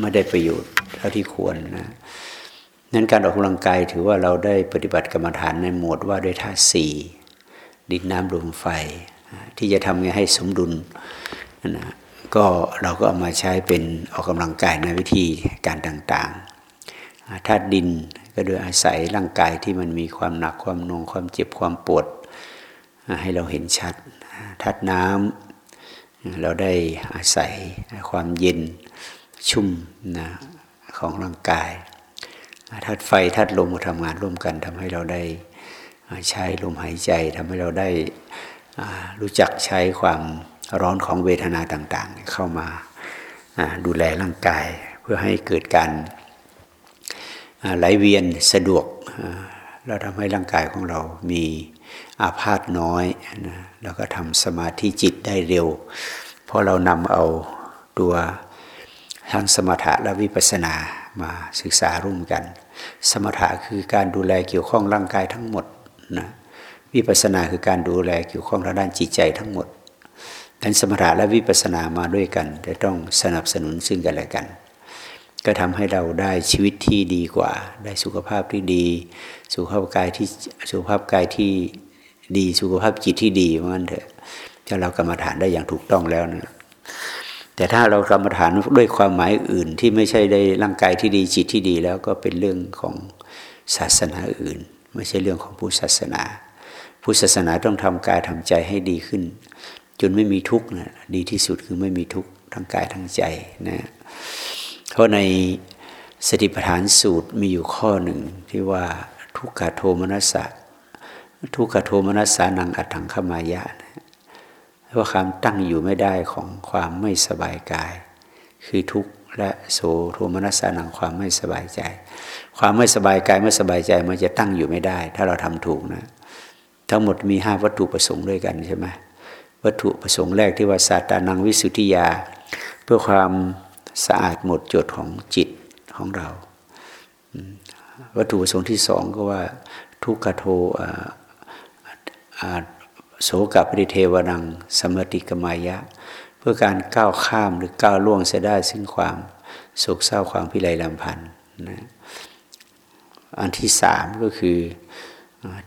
ไม่ได้ประโยชน์เท่าที่ควรนะนั้นการออกกำลังกายถือว่าเราได้ปฏิบัติกรรมฐานในหมวดว่าด้วยธาตุสี่ดินน้ำลมไฟ ที่จะทำไงให้สมดุลนะก็เราก็เอามาใช้เป็นออกกำลังกายในวิธีการต่างๆธาตุดินก็โดยอาศัยร่างกายที่มันมีความหนักความนงความเจ็บความปวด ให้เราเห็นชัดธาตุน้ำเราได้อาศัยความเย็น ชุ่มนะของร่างกายธาตุไฟธาตุลมมาทำงานร่วมกันทำให้เราได้ใช้ลมหายใจทำให้เราได้รู้จักใช้ความร้อนของเวทนาต่างๆ เข้ามาดูแลร่างกาย เพื่อให้เกิดการไหลเวียนสะดวกเราทำให้ร่างกายของเรามีอาพาธน้อยนะแล้วก็ทำสมาธิจิตได้เร็ว เพราะเรานำเอาตัว ทั้งสมถะและวิปัสนามาศึกษาร่วมกัน สมถะคือการดูแลเกี่ยวข้องร่างกายทั้งหมดนะวิปัสนาคือการดูแลเกี่ยวข้องทางด้านจิตใจทั้งหมดดังสมถะและวิปัสนามาด้วยกันจะต้องสนับสนุนซึ่งกันและกัน ก็ทำให้เราได้ชีวิตที่ดีกว่า ได้สุขภาพที่ดี สุขภาพกายที่สุขภาพกายที่ดีสุขภาพจิตที่ดีเพราะงั้นเถอะถ้าเรากรรมฐานได้อย่างถูกต้องแล้วนะ แต่ถ้าเรากรรมฐานด้วยความหมายอื่นที่ไม่ใช่ได้ร่างกายที่ดีจิตที่ดีแล้วก็เป็นเรื่องของศาสนาอื่น ไม่ใช่เรื่องของพุทธศาสนาพุทธศาสนาต้องทำกายทำใจให้ดีขึ้น จนไม่มีทุกข์นะดีที่สุดคือไม่มีทุกข์ทั้งกายทั้งใจนะเพราะในสติปัฏฐานสูตรมีอยู่ข้อหนึ่งที่ว่าทุกขโทมนัสสะทุกขโทมนัสสานังอัตถังขมายะนะ ว่าความตั้งอยู่ไม่ได้ของความไม่สบายกาย คือทุกข์และโสโทมนัสสนังความไม่สบายใจ ความไม่สบายกายไม่สบายใจมันจะตั้งอยู่ไม่ได้ ถ้าเราทำถูกนะ ทั้งหมดมีห้าวัตถุประสงค์ด้วยกันใช่ไหมวัตถุประสงค์แรกที่ว่าสาตานังวิสุทธิยา เพื่อความสะอาดหมดจดของจิตของเรา วัตถุประสงค์ที่สองก็ว่าทุกขโท โสกับปริเทวนัง สมติกมายะ เพื่อการก้าวข้ามหรือก้าวล่วงเสียได้ซึ่งความโศกเศร้าความพิไรลำพันธ์นะอันที่สามก็คือ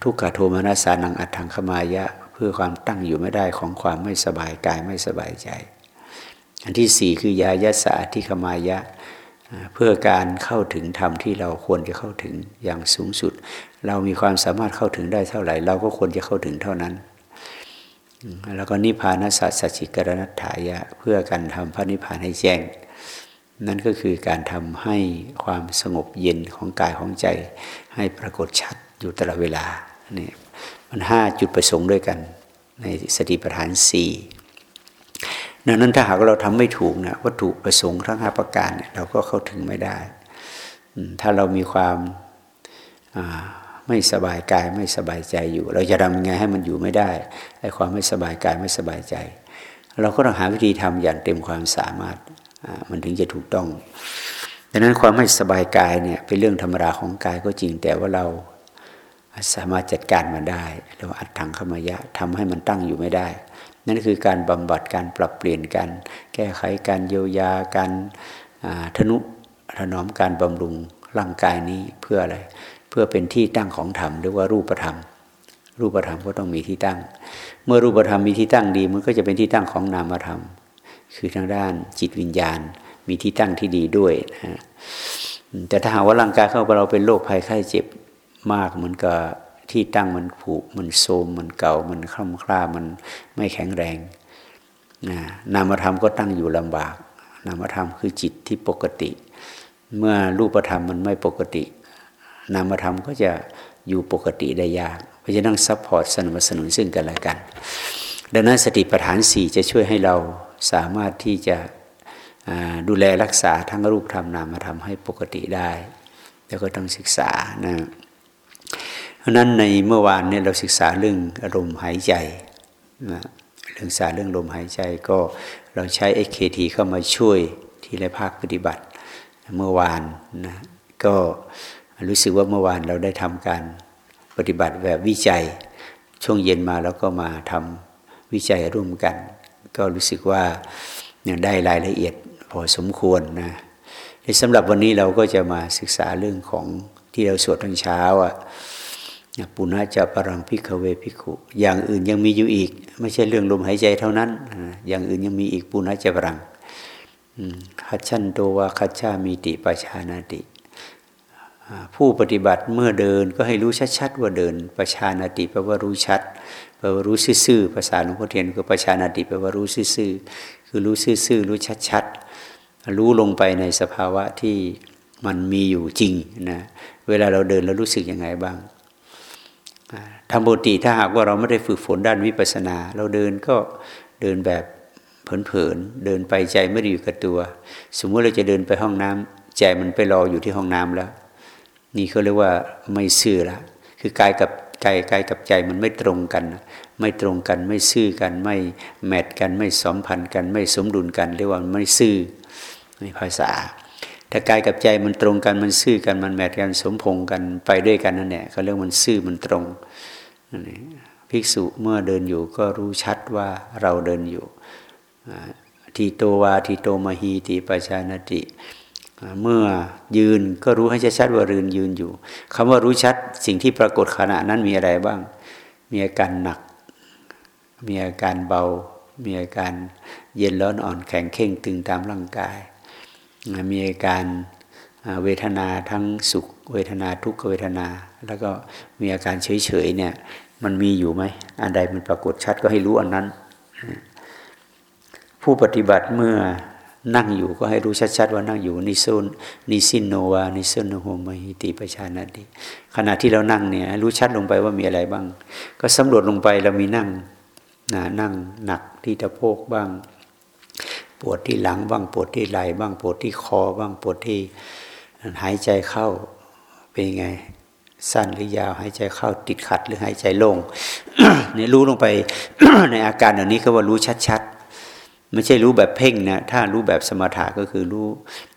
ทุกขโทมนัสานังอัตถังขมายะ เพื่อความตั้งอยู่ไม่ได้ของความไม่สบายกายไม่สบายใจ อันที่สี่คือยายาสาทิขมายะ เพื่อการเข้าถึงธรรมที่เราควรจะเข้าถึงอย่างสูงสุด เรามีความสามารถเข้าถึงได้เท่าไหร่ เราก็ควรจะเข้าถึงเท่านั้น แล้วก็นิพพานสัจสจิกรณัฐายะ เพื่อการทำพระนิพพานให้แจ้ง นั่นก็คือการทำให้ความสงบเย็นของกายของใจ ให้ปรากฏชัดอยู่ตลอดเวลานี่มันห้าจุดประสงค์ด้วยกัน ในสติปัฏฐานสี่ดังนั้นถ้าหากเราทำไม่ถูกนะวัตถุประสงค์ทั้งห้าประการเนี่ยเราก็เข้าถึงไม่ได้ ถ้าเรามีความ ไม่สบายกายไม่สบายใจอยู่ เราจะทำยังไงให้มันอยู่ไม่ได้ไอ้ความไม่สบายกายไม่สบายใจ เราก็ต้องหาวิธีทำอย่างเต็มความสามารถมันถึงจะถูกต้องดังนั้นความไม่สบายกายเนี่ยเป็นเรื่องธรรมดาของกายก็จริงแต่ว่าเราสามารถจัดการมันได้เราอัดถังขมายะทำให้มันตั้งอยู่ไม่ได้ นั่นคือการบำบัดการปรับเปลี่ยนการแก้ไขการเยียวยาการทนุถนอมการบำรุงร่างกายนี้เพื่ออะไร เพื่อเป็นที่ตั้งของธรรมหรือว่ารูปธรรม รูปธรรมก็ต้องมีที่ตั้ง เมื่อรูปธรรมมีที่ตั้งดี มันก็จะเป็นที่ตั้งของนามธรรม คือทางด้านจิตวิญญาณ มีที่ตั้งที่ดีด้วยนะแต่ถ้าหากว่าร่างกายของเราเป็นโรคภัยไข้เจ็บมากมันก็ที่ตั้งมันผุมันโทรมมันเก่ามันคร่ำคร่ามันไม่แข็งแรงนะนามธรรมก็ตั้งอยู่ลำบาก นามธรรมคือจิตที่ปกติ เมื่อรูปธรรมมันไม่ปกติ นามธรรมก็จะอยู่ปกติได้ยากเพราะฉะนั้น support สนับสนุนซึ่งกันและกัน ดังนั้นสติปัฏฐานสี่จะช่วยให้เราสามารถที่จะดูแลรักษาทั้งรูปธรรมนามธรรมให้ปกติได้ แล้วก็ต้องศึกษานะเพราะนั้นในเมื่อวานเนี่ยเราศึกษาเรื่องอารมณ์หายใจนะเรื่องศึกษาเรื่องลมหายใจก็เราใช้เอเคทีเข้ามาช่วยที่ในภาคปฏิบัติ เมื่อวานนะก็ รู้สึกว่าเมื่อวานเราได้ทำการปฏิบัติแบบวิจัย ช่วงเย็นมาแล้วก็มาทำวิจัยร่วมกัน ก็รู้สึกว่าได้รายละเอียดพอสมควรนะในสำหรับวันนี้เราก็จะมาศึกษาเรื่องของที่เราสวดทั้งเช้าอะปุณะจะปรังพิกเวพิกุ อย่างอื่นยังมีอยู่อีก ไม่ใช่เรื่องลมหายใจเท่านั้น อย่างอื่นยังมีอีกปุณะจะปรังขัชันโตวาขัชามีติปชานาติ ผู้ปฏิบัติเมื่อเดินก็ให้รู้ชัดๆว่าเดิน ประชานาติแปลว่ารู้ชัดแปลว่ารู้ซื่อๆภาษาหลวงพ่อเทียนคือประชานาติแปลว่ารู้ซื่อๆคือรู้ซื่อๆรู้ชัดๆรู้ลงไปในสภาวะที่มันมีอยู่จริงนะเวลาเราเดินเรารู้สึกยังไงบ้างทำปกติถ้าหากว่าเราไม่ได้ฝึกฝนด้านวิปัสนา เราเดินก็เดินแบบเผินๆเดินไปใจไม่ได้อยู่กับตัว สมมติเราจะเดินไปห้องน้ำใจมันไปรออยู่ที่ห้องน้ำแล้ว นี่เขาเรียกว่าไม่ซื่อละคือกายกับใจกายกับใจมันไม่ตรงกัน ไม่ตรงกันไม่ซื่อกัน ไม่แมทกันไม่สมพันธ์กัน ไม่สมดุลกัน เรียกว่าไม่ซื่อในภาษาถ้ากายกับใจมันตรงกันมันซื่อกันมันแมทกันสมพงกันไปด้วยกันนั่นแหละเขาเรียกมันซื่อมันตรงภิกษุเมื่อเดินอยู่ก็รู้ชัดว่าเราเดินอยู่ทีโตวาทีโตมหีติปชานติ เมื่อยืนก็รู้ให้ชัดว่ารืนยืนอยู่คำว่ารู้ชัดสิ่งที่ปรากฏขณะนั้นมีอะไรบ้าง มีอาการหนัก มีอาการเบา มีอาการเย็นร้อนอ่อนแข็งเข่งตึงตามร่างกาย มีอาการเวทนาทั้งสุข เวทนาทุกขเวทนา แล้วก็มีอาการเฉยๆเนี่ยมันมีอยู่ไหมอันใดมันปรากฏชัดก็ให้รู้อันนั้น ผู้ปฏิบัติเมื่อ นั่งอยู่ก็ให้รู้ชัดๆว่านั่งอยู่นิโซนนิสินโนวานิโซนโฮมหิติปชานาติขณะที่เรานั่งเนี่ยรู้ชัดลงไปว่ามีอะไรบ้าง ก็สำรวจลงไปเรามีนั่งนะนั่งหนักที่ตะโพกบ้าง ปวดที่หลังบ้างปวดที่ไหล่บ้างปวดที่คอบ้างปวดที่หายใจเข้าเป็นไง สั้นหรือยาว หายใจเข้าติดขัดหรือหายใจโล่งเนี่ยรู้ลงไปในอาการอย่านี้ก็ว่ารู้ชัดๆ ไม่ใช่รู้แบบเพ่งนะถ้ารู้แบบสมถะก็คือรู้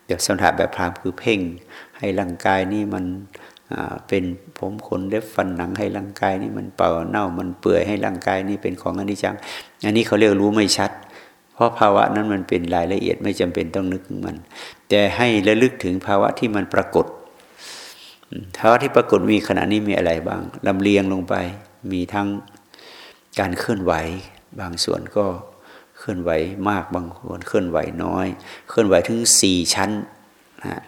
แบบสมถะแบบพรามคือเพ่ง ให้ร่างกายนี่มันเป็นผมขนเล็บฟันหนังให้ร่างกายนี่มันเป่าเน่ามันเปื่อยให้ร่างกายนี่เป็นของอนิจจัง อันนี้เขาเรียกรู้ไม่ชัด เพราะภาวะนั้นมันเป็นรายละเอียดไม่จำเป็นต้องนึกมัน แต่ให้ระลึกถึงภาวะที่มันปรากฏภาวะที่ปรากฏมีขณะนี้มีอะไรบ้างลำเลียงลงไป มีทั้งการเคลื่อนไหว บางส่วนก็ เคลื่อนไหวมากบางส่วนเคลื่อนไหวน้อย เคลื่อนไหวถึงสี่ชั้นนะ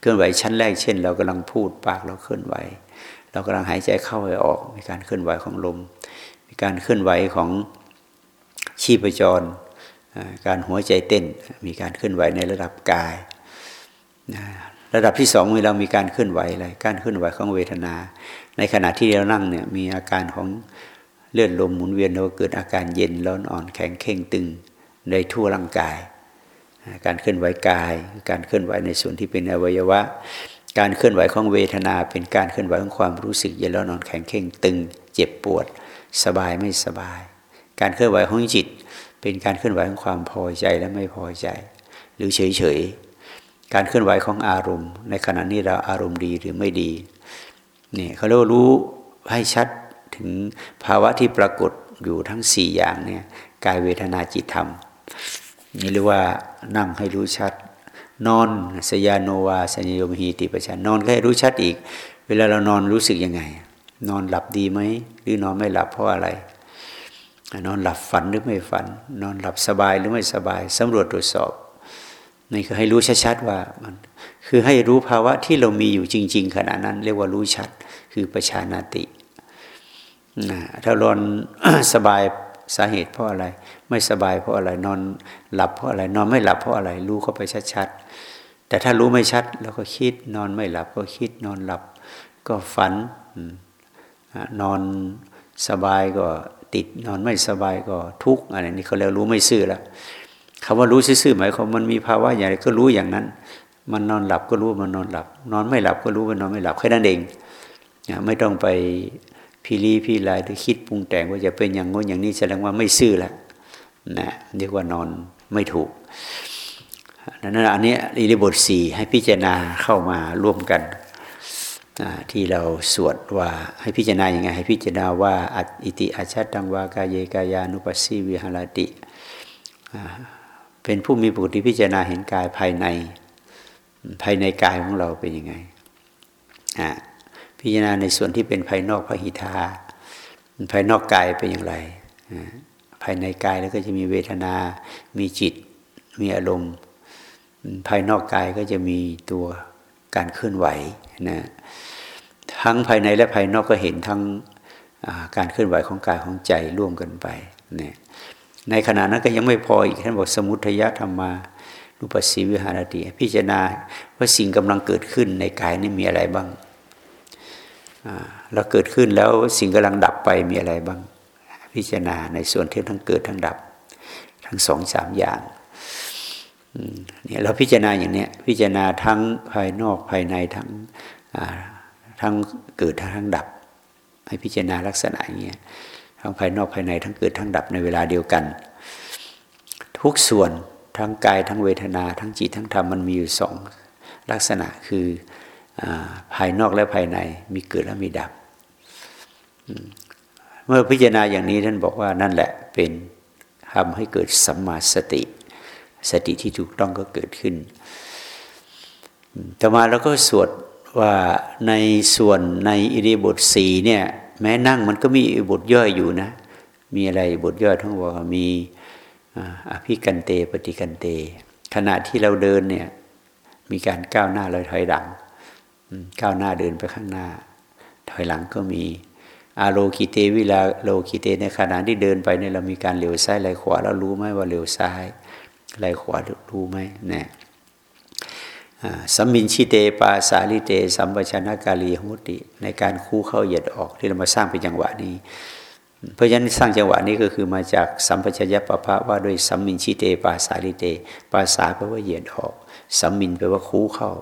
เคลื่อนไหวชั้นแรกเช่น เรากำลังพูดปากเราเคลื่อนไหว เรากำลังหายใจเข้าไปออก มีการเคลื่อนไหวของลม มีการเคลื่อนไหวของชีพจร การหัวใจเต้น มีการเคลื่อนไหวในระดับกาย ระดับที่สองเมื่อเรามีการเคลื่อนไหวอะไร การเคลื่อนไหวของเวทนา ในขณะที่เรานั่งเนี่ยมีอาการของ เลื่อดลมหมุนเวียนเราเกิดอาการเย็นร้อนอ่อนแข็งเข่งตึงในทั่วร่างกาย การเคลื่อนไหวกาย การเคลื่อนไหวในส่วนที่เป็นอวัยวะ การเคลื่อนไหวของเวทนา เป็นการเคลื่อนไหวของความรู้สึกเย็นร้อนอ่อนแข็งเข่งตึง เจ็บปวด สบายไม่สบาย การเคลื่อนไหวของจิต เป็นการเคลื่อนไหวของความพอใจและไม่พอใจ หรือเฉยๆการเคลื่อนไหวของอารมณ์ ในขณะนี้เราอารมณ์ดีหรือไม่ดีเนี่ยเขาเรียกรู้ให้ชัด ถึงภาวะที่ปรากฏอยู่ทั้งสี่อย่างเนี่ยกายเวทนาจิตธรรม นี่เรียกว่านั่งให้รู้ชัด นอนสยานโนวาสัญญมหีติปชันนอนก็ให้รู้ชัดอีก เวลาเรานอนรู้สึกยังไง นอนหลับดีไหมหรือนอนไม่หลับเพราะอะไร นอนหลับฝันหรือไม่ฝัน นอนหลับสบายหรือไม่สบายสำรวจตรวจสอบนี่คือให้รู้ชัดๆว่ามันคือให้รู้ภาวะที่เรามีอยู่จริง ๆ ขณะนั้น เรียกว่ารู้ชัด คือประชานาติ ถ้านอนสบายสาเหตุเพราะอะไร ไม่สบายเพราะอะไรนอนหลับเพราะอะไร นอนไม่หลับเพราะอะไร รู้เข้าไปชัดๆแต่ถ้ารู้ไม่ชัดเราก็คิด นอนไม่หลับก็คิดนอนหลับก็ฝันนอนสบายก็ติดนอนไม่สบายก็ทุกข์อะไรนี่เขาเรียกรู้ไม่ซื่อแล้วคำว่ารู้ซื่อหมายความมันมีภาวะอย่างไรก็รู้อย่างนั้น มันนอนหลับก็รู้มันนอนหลับ นอนไม่หลับก็รู้มันนอนไม่หลับแค่นั้นเองไม่ต้องไป พี่ลีพี่ลายหรือคิดปรุงแต่งว่าจะเป็นอย่างง้นอย่างนี้แสดงว่าไม่ซื่อแล้วนะเรียกว่านอนไม่ถูกนั้นอันนี้อิริบทสี่ให้พิจารณาเข้ามาร่วมกันที่เราสวดว่าให้พิจารณาอย่างไง ให้พิจารณาว่าอิติอาชาตังวากายเยกายานุปัสสีวิหารติเป็นผู้มีปุถุพิจารณาเห็นกายภายในภายในกายของเราเป็นยังไงอ่า พิจารณาในส่วนที่เป็นภายนอกพระหิทาภายนอกกายเป็นอย่างไร ภายในกายแล้วก็จะมีเวทนา มีจิต มีอารมณ์ ภายนอกกายก็จะมีตัวการเคลื่อนไหวนะทั้งภายในและภายนอกก็เห็นทั้งการเคลื่อนไหวของกายของใจร่วมกันไปเนี่ยในขณะนั้นก็ยังไม่พออีกท่านบอกสมุทยธรรมานุปัสสีวิหารติพิจารณาว่าสิ่งกำลังเกิดขึ้นในกายนี่มีอะไรบ้าง เราเกิดขึ้นแล้วสิ่งกำลังดับไปมีอะไรบ้าง พิจารณาในส่วนที่ทั้งเกิดทั้งดับ ทั้งสองสามอย่างเนี่ยเราพิจารณาอย่างเนี้ยพิจารณาทั้งภายนอกภายในทั้งทั้งเกิดทั้งดับ ให้พิจารณาลักษณะอย่างเงี้ยทั้งภายนอกภายในทั้งเกิดทั้งดับในเวลาเดียวกัน ทุกส่วนทั้งกายทั้งเวทนา ทั้งจิตทั้งธรรมมันมีอยู่สองลักษณะคืออ ภายนอกและภายในมีเกิดและมีดับ เมื่อพิจารณาอย่างนี้ท่านบอกว่านั่นแหละเป็นทำให้เกิดสัมมาสติ สติที่ถูกต้องก็เกิดขึ้น ต่อมาแล้วก็สวดว่าในส่วนในอิริบทสีเนี่ยแม้นั่งมันก็มีบทย่อยอยู่นะ มีอะไรบทย่อยทั้งว่ามีอภิกันเตปฏิกันเต ขณะที่เราเดินเนี่ยมีการก้าวหน้าลอยถอยหลัง ก้าวหน้าเดินไปข้างหน้า ถอยหลังก็มีอาโลกิเตวิลาโลกิเตในขณะที่เดินไปเนี่ยเรามีการเลี้ยวซ้ายไหลขวาเรารู้ไหมว่าเลี้ยวซ้ายไหลขวารู้ไหมเนี่ยสัมมินชิเตปาสาลิเต สัมปชนะกาลีหุติ ในการคู่เข้าเหยียดออกที่เรามาสร้างเป็นจังหวะนี้ เพราะฉะนั้นสร้างจังหวะนี้ก็คือมาจากสัมปชัญญะปะพะว่าด้วยสัมมินชิเตปาสาลิเต ปาสาแปลว่าเหยียดออก สัมมินแปลว่าคู่เข้า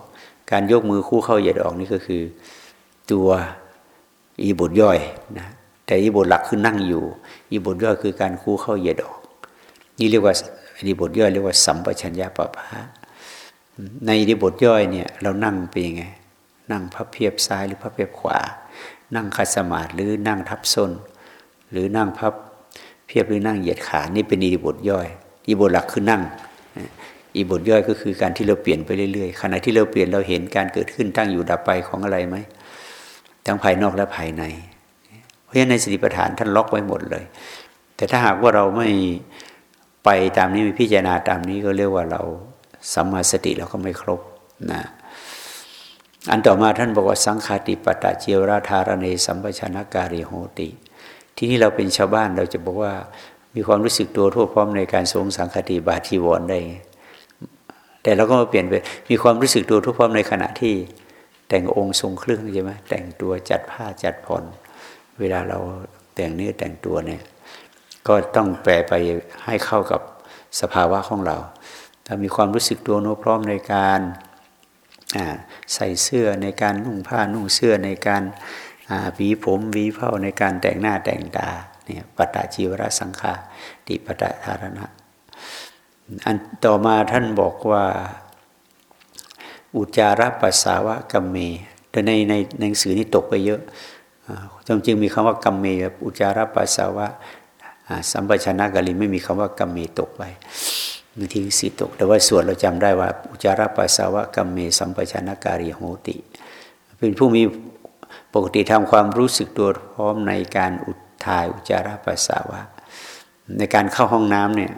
การยกมือคู่เข้าเหยียดออกนี่ก็คือตัวอีบทย่อยนะแต่อีบทหลักคือนั่งอยู่ อีบทย่อยคือการคู่เข้าเหยียดออก นี่เรียกว่าอีบทย่อยเรียกว่าสัมปชัญญะปะพะในที่บทย่อยเนี่ยเรานั่งเป็นยังไงนั่งพับเพียบซ้ายหรือพับเพียบขวา นั่งคัดสมาธิหรือนั่งทับส้น หรือนั่งพับเพียบหรือนั่งเหยียดขานี่เป็นอีบทย่อย อีบทหลักคือนั่ง อีบทย่อยก็คือการที่เราเปลี่ยนไปเรื่อยๆขณะที่เราเปลี่ยนเราเห็นการเกิดขึ้นตั้งอยู่ดับไปของอะไรไหมทั้งภายนอกและภายใน เพราะฉะนั้นในสติปัฏฐานท่านล็อกไว้หมดเลย แต่ถ้าหากว่าเราไม่ไปตามนี้มีพิจารณาตามนี้ก็เรียกว่าเราสัมมาสติเราก็ไม่ครบนะอันต่อมาท่านบอกว่าสังขาติปตะเจวราธารเนสัมปชนะการิโหติ ที่นี่เราเป็นชาวบ้านเราจะบอกว่ามีความรู้สึกตัวทั่วพร้อมในการสงสังคติบาทีวรได้ แต่เราก็มาเปลี่ยนไปมีความรู้สึกตัวทั่วพร้อมในขณะที่แต่งองค์ทรงเครื่องใช่ไหมแต่งตัวจัดผ้าจัดผ่อนเวลาเราแต่งเนื้อแต่งตัวเนี่ย ก็ต้องแปลไปให้เข้ากับสภาวะของเรา ถ้ามีความรู้สึกตัวโน้พร้อมในการใส่เสื้อในการนุ่งผ้านุ่งเสื้อในการหวีผมหวีเผ้าในการแต่งหน้าแต่งตาเนี่ยปตะจีวรสังฆาติปตะธารณะ อันต่อมาท่านบอกว่า อุจาระปัสสาวะกัมเม แต่ในในหนังสือนี่ตกไปเยอะจริงๆมีคำว่ากัมเมอุจาระปัสสาวะสัมปชนะกาลิไม่มีคำว่ากัมเมตกไปบางทีสิตก แต่ว่าส่วนเราจำได้ว่า อุจาระปัสสาวะกัมเม สัมปชานาการิโหติ เป็นผู้มีปกติทำความรู้สึกตัวพร้อมในการอุทายอุจาระปัสสาวะ ในการเข้าห้องน้ำเนี่ย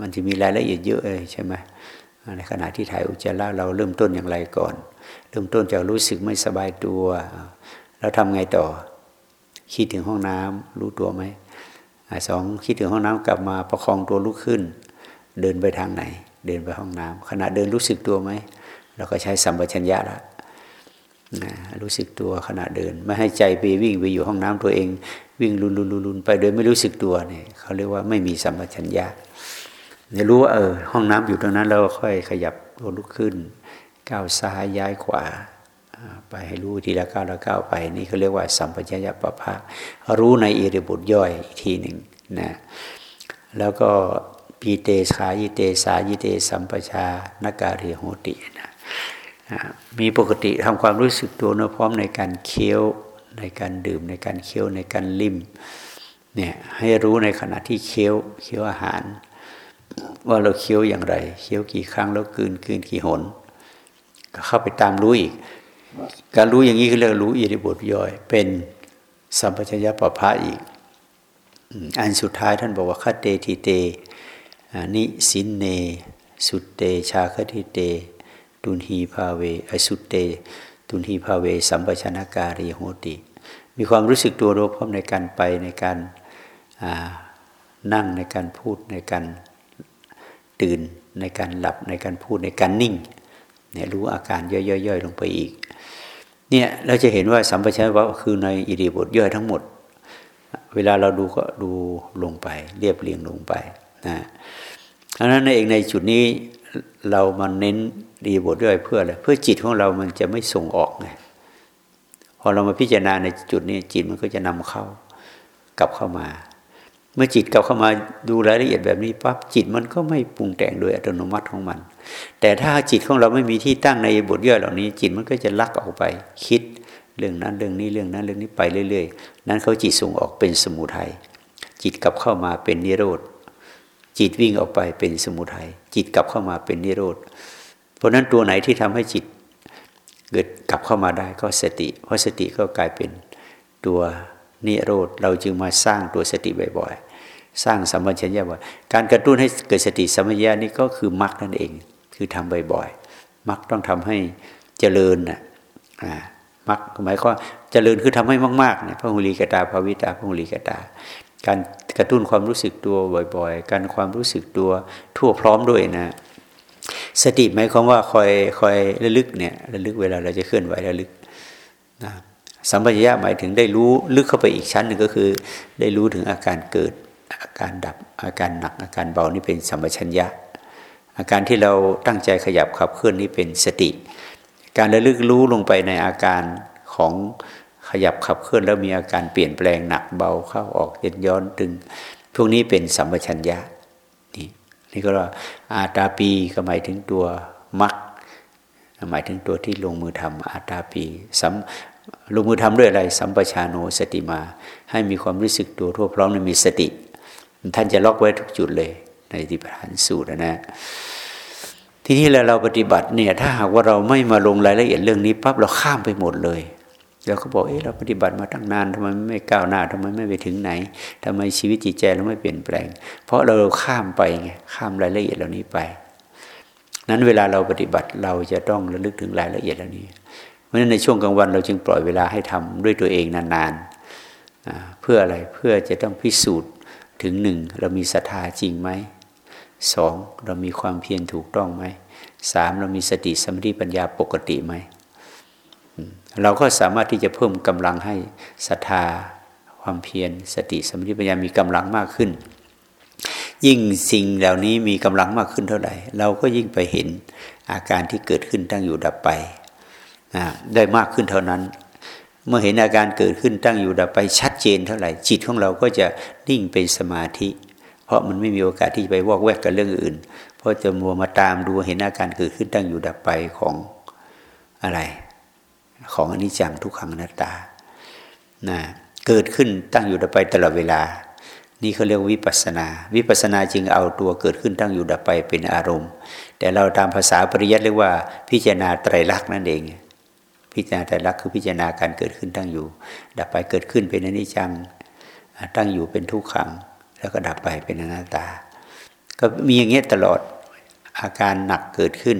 มันจะมีรายละเอียดเยอะเลยใช่ไหมในขณะที่ถ่ายอุจจาระเราเริ่มต้นอย่างไรก่อน เริ่มต้นจากรู้สึกไม่สบายตัวเราทำไงต่อ คิดถึงห้องน้ำรู้ตัวไหมสองคิดถึงห้องน้ำกลับมาประคองตัวลุกขึ้น เดินไปทางไหน เดินไปห้องน้ำขณะเดินรู้สึกตัวไหมเราก็ใช้สัมปชัญญะละนะรู้สึกตัวขณะเดิน ไม่ให้ใจไปวิ่งไปอยู่ห้องน้ำตัวเอง วิ่งลุนลุนลุนไปโดยไม่รู้สึกตัวเนี่ยเขาเรียกว่าไม่มีสัมปชัญญะ เนี่ยรู้ว่าเออห้องน้ำอยู่ตรงนั้นเราค่อยขยับตัวลุกขึ้น ก้าวซ้ายย้ายขวา ไปให้รู้ทีละก้าวละก้าวไป นี่เขาเรียกว่าสัมปชัญญะปะภารู้ในอิริบุตรย่อยอีกทีหนึ่งนะแล้วก็ปีเตสายิเตสายิเตสัมปชานการิโหตินะมีปกติทำความรู้สึกตัวนะพร้อมในการเคี้ยวในการดื่มในการเคี้ยวในการลิ่มเนี่ยให้รู้ในขณะที่เคี้ยวเคี้ยวอาหาร ว่าเราเคี้ยวอย่างไร เคี้ยวกี่ครั้งแล้วกืนกืนกี่หน ก็เข้าไปตามรู้อีก การรู้อย่างนี้ก็เรียกรู้อิริบทย่อย เป็นสัมปชัญญะปภะอีก อันสุดท้ายท่านบอกว่าคเตทิเตนิสินเน สุเตชาคติเต ตุนหีภาเวอสุเต ตุนหีภาเว สัมปชนาการีโหติ มีความรู้สึกตัวรู้พร้อมในการไปในการนั่งในการพูดในการ ตื่นในการหลับในการพูดในการนิ่งเนี่ยรู้อาการย่อยๆลงไปอีกเนี่ยเราจะเห็นว่าสัมปชัญญะคือในอิริบทย่อยทั้งหมด เวลาเราดูก็ดูลงไป เรียบเรียงลงไปนะดังนั้นเองในจุดนี้เรามาเน้นอิริบทย่อยเพื่ออะไรเพื่อจิตของเรามันจะไม่ส่งออกไงพอเรามาพิจารณาในจุดนี้จิตมันก็จะนำเข้ากลับเข้ามา เมื่อจิตกลับเข้ามาดูรายละเอียดแบบนี้ปั๊บจิตมันก็ไม่ปรุงแต่งโดยอัตโนมัติของมัน แต่ถ้าจิตของเราไม่มีที่ตั้งในบทย่อยเหล่านี้ จิตมันก็จะลักออกไปคิดเรื่องนั้นเรื่องนี้เรื่องนั้นเรื่องนี้ไปเรื่อย ๆ นั้นเขาจิตส่งออกเป็นสมุทัยจิตกลับเข้ามาเป็นนิโรธจิตวิ่งออกไปเป็นสมุทัยจิตกลับเข้ามาเป็นนิโรธเพราะนั้นตัวไหนที่ทำให้จิตเกิดกลับเข้ามาได้ก็สติ เพราะสติก็กลายเป็นตัวนิโรธเราจึงมาสร้างตัวสติบ่อย สร้างสัมปชัญญะบ่อยการกระตุ้นให้เกิดสติสัมปชัญญะนี่ก็คือมรรคนั่นเอง คือทำบ่อยๆมรรคต้องทำให้เจริญนะอ่ามรรคหมายความเจริญคือทำให้มากๆเนี่ยพระหุลีกตาภาวิตาพระหุลีกตา การกระตุ้นความรู้สึกตัวบ่อยๆ การความรู้สึกตัวทั่วพร้อมด้วยนะ สติหมายความว่าคอยคอยระลึกเนี่ยระลึกเวลาเราจะเคลื่อนไหวระลึกนะสัมปชัญญะหมายถึงได้รู้ลึกเข้าไปอีกชั้นหนึ่งก็คือ ได้รู้ถึงอาการเกิด อาการดับอาการหนักอาการเบานี่เป็นสัมปชัญญะ อาการที่เราตั้งใจขยับขับเคลื่อนนี่เป็นสติ การระลึกรู้ลงไปในอาการของขยับขับเคลื่อนแล้วมีอาการเปลี่ยนแปลงหนักเบาเข้าออกเย็นย้อนตึง พวกนี้เป็นสัมปชัญญะนี่นี่ก็ว่าอาตาปีก็หมายถึงตัวมักหมายถึงตัวที่ลงมือทำอาตาปีสัมลงมือทำด้วยอะไร สัมปชานโนสติมา ให้มีความรู้สึกตัวทั่วพร้อมมีสติ ท่านจะล็อกไว้ทุกจุดเลย ในติปฐานสูตรนะทีนี้เราเราปฏิบัติเนี่ย ถ้าหากว่าเราไม่มาลงรายละเอียดเรื่องนี้ปั๊บเราข้ามไปหมดเลยเราก็บอกเออเราปฏิบัติมาตั้งนานทำไมไม่ก้าวหน้าทำไมไม่ไปถึงไหนทำไมชีวิตจิตใจเราไม่เปลี่ยนแปลง เพราะเราข้ามไปไงข้ามรายละเอียดเหล่านี้ไป นั้นเวลาเราปฏิบัติเราจะต้องระลึกถึงรายละเอียดเหล่านี้ เพราะฉะนั้นในช่วงกลางวันเราจึงปล่อยเวลาให้ทำด้วยตัวเองนานๆเพื่ออะไรเพื่อจะต้องพิสูจน์ ถึงหนึ่งเรามีศรัทธาจริงไหมสองเรามีความเพียรถูกต้องไหมสามเรามีสติสมาธิปัญญาปกติไหมเราก็สามารถที่จะเพิ่มกำลังให้ศรัทธาความเพียรสติสมาธิปัญญามีกำลังมากขึ้น ยิ่งสิ่งเหล่านี้มีกำลังมากขึ้นเท่าไหร่ เราก็ยิ่งไปเห็นอาการที่เกิดขึ้นตั้งอยู่ดับไปได้มากขึ้นเท่านั้น เมื่อเห็นอาการเกิดขึ้นตั้งอยู่ดับไปชัดเจนเท่าไหร่ จิตของเราก็จะนิ่งเป็นสมาธิ เพราะมันไม่มีโอกาสที่จะไปวอกแวกกับเรื่องอื่น เพราะจะมัวมาตามดูเห็นอาการเกิดขึ้นตั้งอยู่ดับไปของอะไร ของอนิจจังทุกขังนัตตานะเกิดขึ้นตั้งอยู่ดับไปตลอดเวลา นี่เขาเรียกวิปัสนา วิปัสนาจึงเอาตัวเกิดขึ้นตั้งอยู่ดับไปเป็นอารมณ์ แต่เราตามภาษาปริยัติเรียกว่าพิจารณาไตรลักษณ์นั่นเอง พิจารณาแต่ละคือพิจารณาการเกิดขึ้นตั้งอยู่ ดับไปเกิดขึ้นเป็นอนิจจังตั้งอยู่เป็นทุกขัง แล้วก็ดับไปเป็นอนัตตา ก็มีอย่างเงี้ยตลอดอาการหนักเกิดขึ้น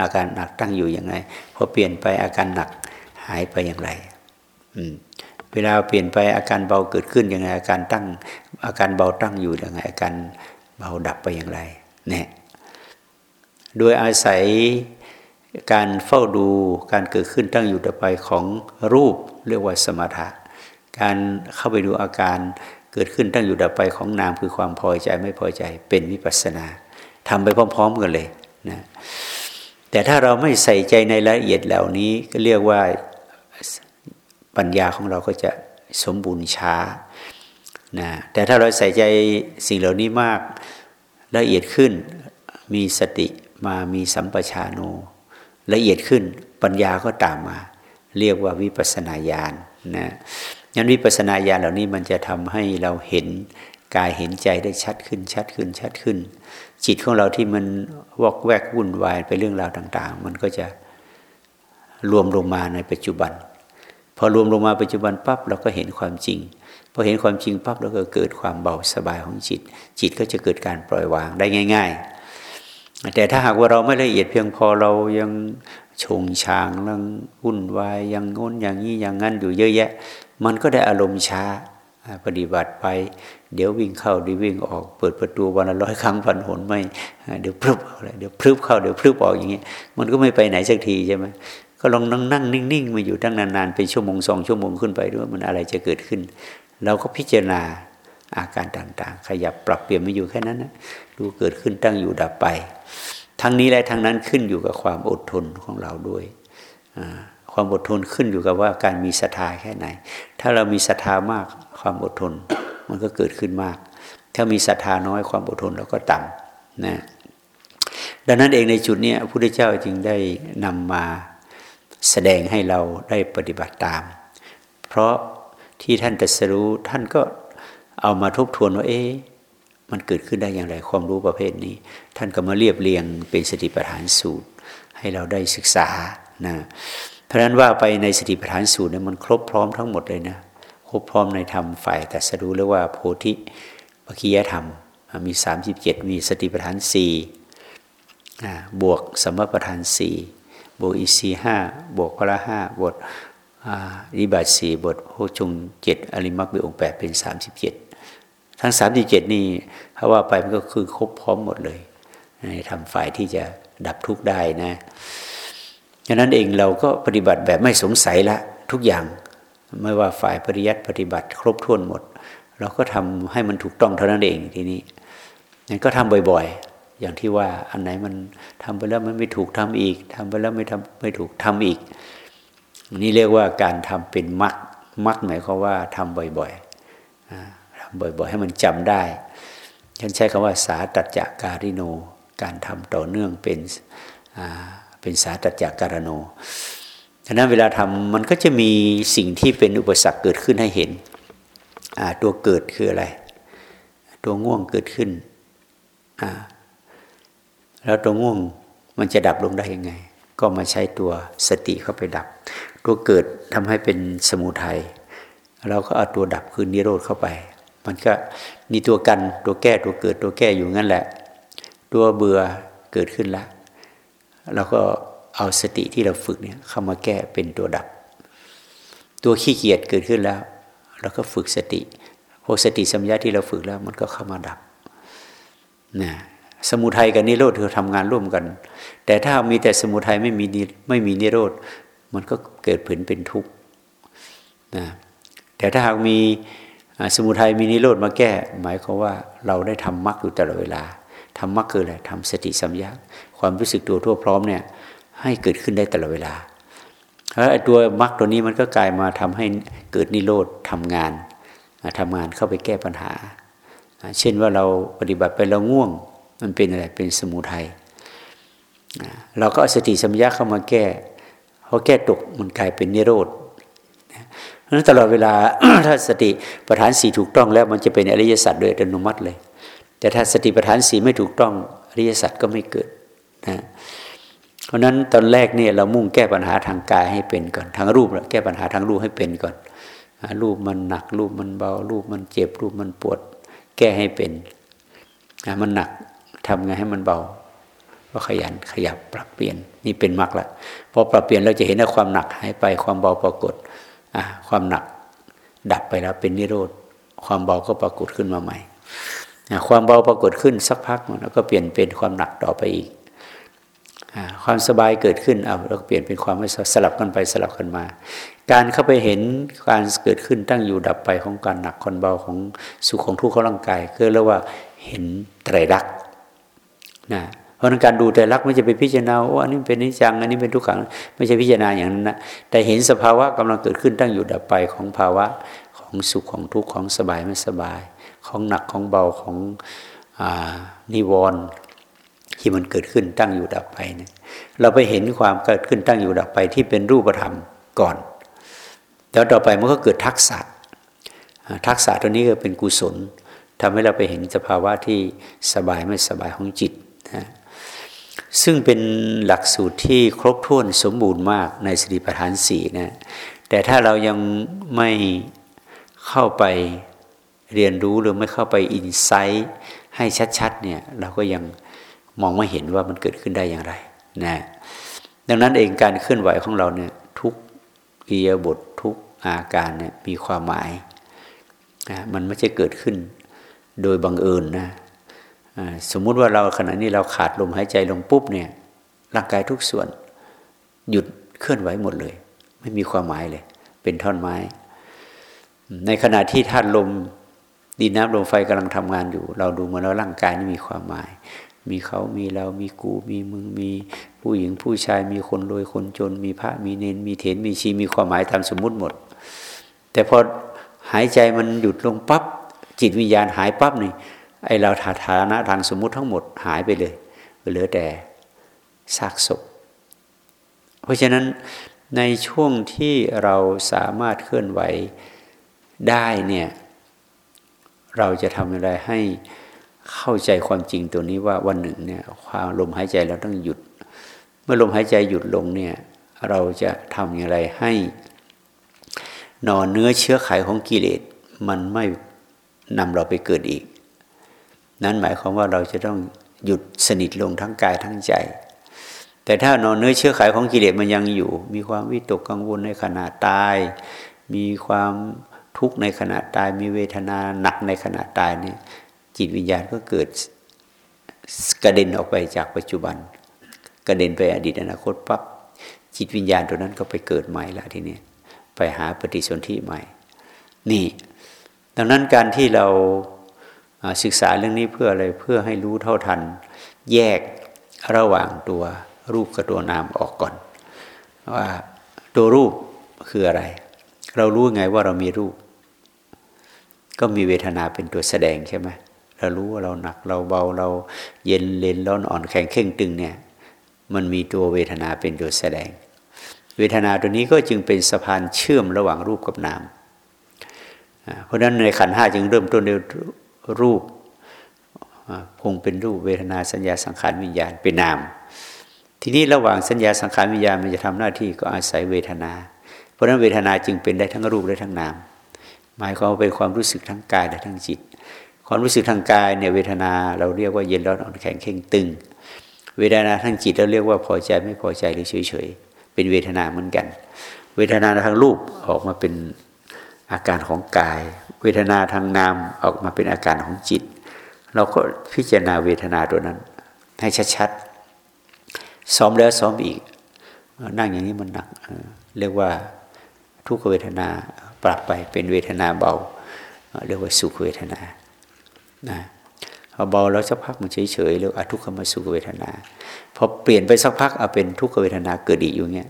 อาการหนักตั้งอยู่อย่างไรพอเปลี่ยนไปอาการหนักหายไปอย่างไรเวลาเปลี่ยนไปอาการเบาเกิดขึ้นย่างไรอาการตั้ง อาการเบาตั้งอยู่ย่างไรอาการเบาดับไปอย่างไรเนี่ยโดยอาศัย การเฝ้าดูการเกิดขึ้นตั้งอยู่ต่อไปของรูปเรียกว่าสมถะ การเข้าไปดูอาการเกิดขึ้นตั้งอยู่ดับไปของนามคือความพอใจไม่พอใจเป็นวิปัสนาทำไปพร้อม ๆ กันเลยนะแต่ถ้าเราไม่ใส่ใจในรายละเอียดเหล่านี้ก็เรียกว่าปัญญาของเราก็จะสมบูรณ์ช้านะแต่ถ้าเราใส่ใจสิ่งเหล่านี้มากละเอียดขึ้น มีสติมามีสัมปชาโน ละเอียดขึ้นปัญญาก็ตามมา เรียกว่าวิปัสนาญาณนะงั้นวิปัสนาญาณเหล่านี้มันจะทำให้เราเห็นกายเห็นใจได้ชัดขึ้นชัดขึ้นชัดขึ้น จิตของเราที่มันวอกแวกวุ่นวายไปเรื่องราวต่าง ๆ มันก็จะรวมลงมาในปัจจุบัน พอรวมลงมาปัจจุบันปั๊บเราก็เห็นความจริงพอเห็นความจริงปั๊บเราก็เกิดความเบาสบายของจิต จิตก็จะเกิดการปล่อยวางได้ง่าย ๆ แต่ถ้าหากว่าเราไม่ละเอียดเพียงพอเรายังชงชางลังวุ่นวายยังงนอย่างนี้อย่างนั้นอยู่เยอะแยะ มันก็ได้อารมณ์ช้าปฏิบัติไป เดี๋ยววิ่งเข้าดีวิ่งออกเปิดประตูวันละร้อยครั้งพันหนไม่เดี๋ยวพรึบอะไรเดี๋ยวพรึบเข้าเดี๋ยวพรึบออกอย่างเงี้ยมันก็ไม่ไปไหนสักทีใช่ไหมก็ลองนั่งนั่งนิ่งๆมาอยู่ตั้งนานๆเป็นชั่วโมงสองชั่วโมงขึ้นไปด้วยมันอะไรจะเกิดขึ้น เราก็พิจารณาอาการต่างๆ ขยับปรับเปลี่ยนมาอยู่แค่นั้นนะดูเกิดขึ้นตั้งอยู่ดับไป ทั้งนี้และทั้งนั้นขึ้นอยู่กับความอดทนของเราด้วยความอดทนขึ้นอยู่กับว่าการมีศรัทธาแค่ไหน ถ้าเรามีศรัทธามากความอดทนมันก็เกิดขึ้นมาก ถ้ามีศรัทธาน้อยความอดทนเราก็ต่ำนะดังนั้นเองในจุดนี้พระพุทธเจ้าจึงได้นำมาแสดงให้เราได้ปฏิบัติตาม เพราะที่ท่านตรัสรู้ท่านก็เอามาทบทวนว่าเอ๊ะ มันเกิดขึ้นได้อย่างไรความรู้ประเภทนี้ ท่านก็มาเรียบเรียงเป็นสติปัฏฐานสูตร ให้เราได้ศึกษานะเพราะนั้นว่าไปในสติปัฏฐานสูตรเนี่ยมันครบพร้อมทั้งหมดเลยนะครบพร้อมในธรรมฝ่ายแต่สรู้เรียกว่าโพธิปัจจยธรรมมีสามสิบเจ็ดมีสติปัฏฐานสี่บวกสมปัฏฐานสี่บวกอีซีห้าบวกพละห้าบวกอิบัตสี่บทโพชงเจ็ดอริมักเบองแปดเป็นสามสิบเจ็ด ทั้งสามสิบเจ็ดนี่ถ้าว่าไปมันก็คือครบพร้อมหมดเลยในทำฝ่ายที่จะดับทุกข์ได้นะฉะนั้นเองเราก็ปฏิบัติแบบไม่สงสัยละทุกอย่างไม่ว่าฝ่ายปริยัติปฏิบัติ ครบถ้วนหมด เราก็ทำให้มันถูกต้องเท่านั้นเองทีนี้นั่นก็ทำบ่อยๆ อย่างที่ว่าอันไหนมันทำไปแล้วมันไม่ถูกทำอีกทำไปแล้วไม่ทำไม่ถูกทำอีก นี่เรียกว่าการทำเป็นมัดมัดหมายความว่าทำบ่อยๆ บ่อยๆ ให้มันจำได้ฉันใช้คำว่าสาตัจจการิโน การทำต่อเนื่องเป็นเป็นสาตัจจการโนฉะนั้นเวลาทำมันก็จะมีสิ่งที่เป็นอุปสรรคเกิดขึ้นให้เห็นตัวเกิดคืออะไร ตัวง่วงเกิดขึ้นแล้วตัวง่วงมันจะดับลงได้ยังไง ก็มาใช้ตัวสติเข้าไปดับ ตัวเกิดทำให้เป็นสมุทัยเราก็เอาตัวดับคือนิโรธเข้าไป มันก็มีตัวกันตัวแก้ตัวเกิดตัวแก้อยู่งั้นแหละ ตัวเบื่อเกิดขึ้นแล้วเราก็เอาสติที่เราฝึกเนี่ยเข้ามาแก้เป็นตัวดับ ตัวขี้เกียจเกิดขึ้นแล้วเราก็ฝึกสติพวกสติสัมยาที่เราฝึกแล้ว มันก็เข้ามาดับนะสมุทัยกับนิโรธเราทำงานร่วมกัน แต่ถ้ามีแต่สมุทัยไม่มีไม่มีนิโรธมันก็เกิดผลเป็นทุกข์นะแต่ถ้าหากมี สมุทัยมีนิโรธมาแก้ หมายความว่าเราได้ทำมรรคอยู่ตลอดเวลาทำมรรคคืออะไรทำสติสัมยาความรู้สึกตัวทั่วพร้อมเนี่ยให้เกิดขึ้นได้ตลอดเวลาแล้วตัวมรรคตัวนี้มันก็กลายมาทำให้เกิดนิโรธทำงานทำงานเข้าไปแก้ปัญหา เช่นว่าเราปฏิบัติไปเราง่วง มันเป็นอะไรเป็นสมุทัยเราก็สติสัมยาเข้ามาแก้พอแก้ตกมันกลายเป็นนิโรธ นั้นตลอดเวลาถ้าสติปัฏฐานสี่ถูกต้องแล้วมันจะเป็นอริยสัจโดยอัตโนมัติเลย แต่ถ้าสติปัฏฐานสี่ไม่ถูกต้องอริยสัจก็ไม่เกิดนะเพราะนั้นตอนแรกเนี่ยเรามุ่งแก้ปัญหาทางกายให้เป็นก่อนทางรูปแก้ปัญหาทางรูปให้เป็นก่อน รูปมันหนักรูปมันเบา รูปมันเจ็บรูปมันปวด แก้ให้เป็นมันหนักทำไงให้มันเบาก็ขยันขยับปรับเปลี่ยนนี่เป็นมรรคละพอปรับเปลี่ยนเราจะเห็นว่าความหนักหายไปความเบาปรากฏ ความหนักดับไปแล้วเป็นนิโรธ ความเบาก็ปรากฏขึ้นมาใหม่ ความเบาปรากฏขึ้นสักพักมันก็เปลี่ยนเป็นความหนักต่อไปอีก ความสบายเกิดขึ้นเอาเราเปลี่ยนเป็นความไม่สลับกันไปสลับกันมา การเข้าไปเห็นการเกิดขึ้นตั้งอยู่ดับไปของการหนักคนเบาของสุขของทุกข์ของร่างกายคือเรียกว่าเห็นไตรลักษณ์นะ ราะนั้นการดูไตรลักไม่จะไปพิจารณาว่าอันนี้เป็นนิจังอันนี้เป็นทุกขังไม่ใช่พิจารณาอย่างนั้นนะแต่เห็นสภาวะกำลังเกิดขึ้นตั้งอยู่ดับไปของภาวะของสุขของทุกข์ของสบายไม่สบาย ของหนักของเบาของอนิวรณ์ที่มันเกิดขึ้นตั้งอยู่ดับไปเนี่ยเราไปเห็นความเกิดขึ้นตั้งอยู่ดับไปที่เป็นรูปธรรมก่อน แล้วต่อไปมันก็เกิดทักษะ ทักษะตัวนี้ก็เป็นกุศลทำให้เราไปเห็นสภาวะที่สบายไม่สบายของจิต ซึ่งเป็นหลักสูตรที่ครบถ้วนสมบูรณ์มากในสติปัฏฐานสี่นะแต่ถ้าเรายังไม่เข้าไปเรียนรู้หรือไม่เข้าไปอินไซต์ให้ชัดๆเนี่ยเราก็ยังมองไม่เห็นว่ามันเกิดขึ้นได้อย่างไรนะดังนั้นเองการเคลื่อนไหวของเราเนี่ยทุกอิยบททุกอาการเนี่ยมีความหมายนะมันไม่ใช่เกิดขึ้นโดยบังเอิญนะ สมมุติว่าเราขณะนี้เราขาดลมหายใจลงปุ๊บเนี่ยร่างกายทุกส่วน หยุดเคลื่อนไหวหมดเลย ไม่มีความหมายเลย เป็นท่อนไม้ ในขณะที่ธาตุลมดินน้ำลมไฟกำลังทำงานอยู่ เราดูมาแล้วร่างกายนี่มีความหมาย มีเขามีเรามีกู มีมึงมีผู้หญิงผู้ชาย มีคนรวยคนจน มีพระมีเนนมีเถนมีชีมีความหมายตามสมมุติหมด แต่พอหายใจมันหยุดลงปับ๊บจิตวิญญาณหายปั๊บนี่ ไอเราฐานะทางสมมุติทั้งหมดหายไปเลยเหลือแต่ซากศพ เพราะฉะนั้นในช่วงที่เราสามารถเคลื่อนไหวได้เนี่ยเราจะทำอะไรให้เข้าใจความจริงตัวนี้ว่าวันหนึ่งเนี่ยความลมหายใจเราต้องหยุด เมื่อลมหายใจหยุดลงเนี่ยเราจะทำอย่างไรให้นอนเนื้อเชื้อไขของกิเลสมันไม่นำเราไปเกิดอีก นั้นหมายความว่าเราจะต้องหยุดสนิทลงทั้งกายทั้งใจ แต่ถ้านอนเนื้อเชื้อไขของกิเลสมันยังอยู่ มีความวิตกกังวลในขณะตาย มีความทุกข์ในขณะตาย มีเวทนาหนักในขณะตายเนี่ยจิตวิญญาณก็เกิดกระเด็นออกไปจากปัจจุบัน กระเด็นไปอดีตอนาคตปับ๊บจิตวิญญาณตัวนั้นก็ไปเกิดใหม่ละทีนี้ไปหาปฏิสนธิใหม่ นี่ ดังนั้นการที่เรา ศึกษาเรื่องนี้เพื่ออะไรเพื่อให้รู้เท่าทัน แยกระหว่างตัวรูปกับตัวนามออกก่อน ว่าตัวรูปคืออะไร เรารู้ไงว่าเรามีรูป ก็มีเวทนาเป็นตัวแสดงใช่ไหมเรารู้ว่าเราหนักเราเบาเราเย็นเลนร้อนอ่อนแข็งเข่งตึงเนี่ยมันมีตัวเวทนาเป็นตัวแสดง เวทนาตัวนี้ก็จึงเป็นสะพานเชื่อมระหว่างรูปกับนาม เพราะฉะนั้นในขันห้าจึงเริ่มต้นด้วย รูปคงเป็นรูปเวทนาสัญญาสังขารวิญญาณเป็นนาม ทีนี้ระหว่างสัญญาสังขารวิญญาณมันจะทำหน้าที่ก็อาศัยเวทนา เพราะฉะนั้นเวทนาจึงเป็นได้ทั้งรูปและทั้งนาม หมายความว่าเป็นความรู้สึกทั้งกายและทั้งจิต ความรู้สึกทางกายเนี่ยเวทนาเราเรียกว่าเย็นร้อนอ่อนแข็งเข่งตึง เวทนาทางจิตเราเรียกว่าพอใจไม่พอใจหรือเฉยเฉยเป็นเวทนาเหมือนกัน เวทนาทางรูปออกมาเป็นอาการของกาย เวทนาทางนามออกมาเป็นอาการของจิต เราก็พิจารณาเวทนาตัวนั้น ให้ชัดๆซ้อมแล้วซ้อมอีก นั่งอย่างนี้มันหนักเรียกว่าทุกขเวทนาปรับไปเป็นเวทนาเบา เรียกว่าสุขเวทนานะพอเบาแล้วสักพักมันเฉยเฉยเรียกว่าทุกขมสุขเวทนาพอเปลี่ยนไปสักพักเอาเป็นทุกขเวทนาเกิดอีกอยู่เงี้ย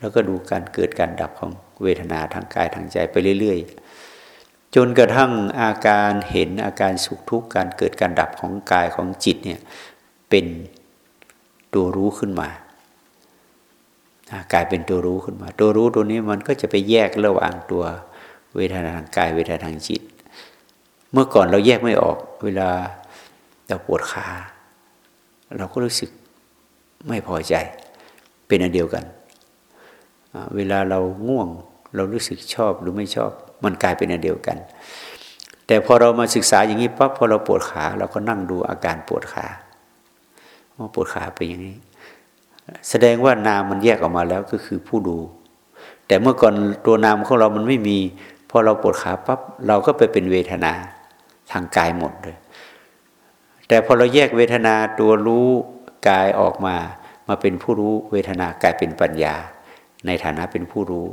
แล้วก็ดูการเกิดการดับของเวทนาทางกายทางใจไปเรื่อย ๆ จนกระทั่งอาการเห็นอาการสุขทุกข์การเกิดการดับของกายของจิตเนี่ยเป็นตัวรู้ขึ้นมากลายเป็นตัวรู้ขึ้นมา ตัวรู้ตัวนี้มันก็จะไปแยกระหว่างตัวเวทนาทางกายเวทนาทางจิต เมื่อก่อนเราแยกไม่ออก เวลาเราปวดขาเราก็รู้สึกไม่พอใจ เป็นอันเดียวกัน เวลาเราง่วงเรารู้สึกชอบหรือไม่ชอบ มันกลายเป็นอันเดียวกัน แต่พอเรามาศึกษาอย่างนี้ปั๊บพอเราปวดขาเราก็นั่งดูอาการปวดขาว่าปวดขาเป็นอย่างนี้ แสดงว่านามมันแยกออกมาแล้วก็คือผู้ดู แต่เมื่อก่อนตัวนามของเรามันไม่มีพอเราปวดขาปั๊บเราก็ไปเป็นเวทนาทางกายหมดเลย แต่พอเราแยกเวทนาตัวรู้กายออกมา มาเป็นผู้รู้เวทนากลายเป็นปัญญา ในฐานะเป็นผู้รู้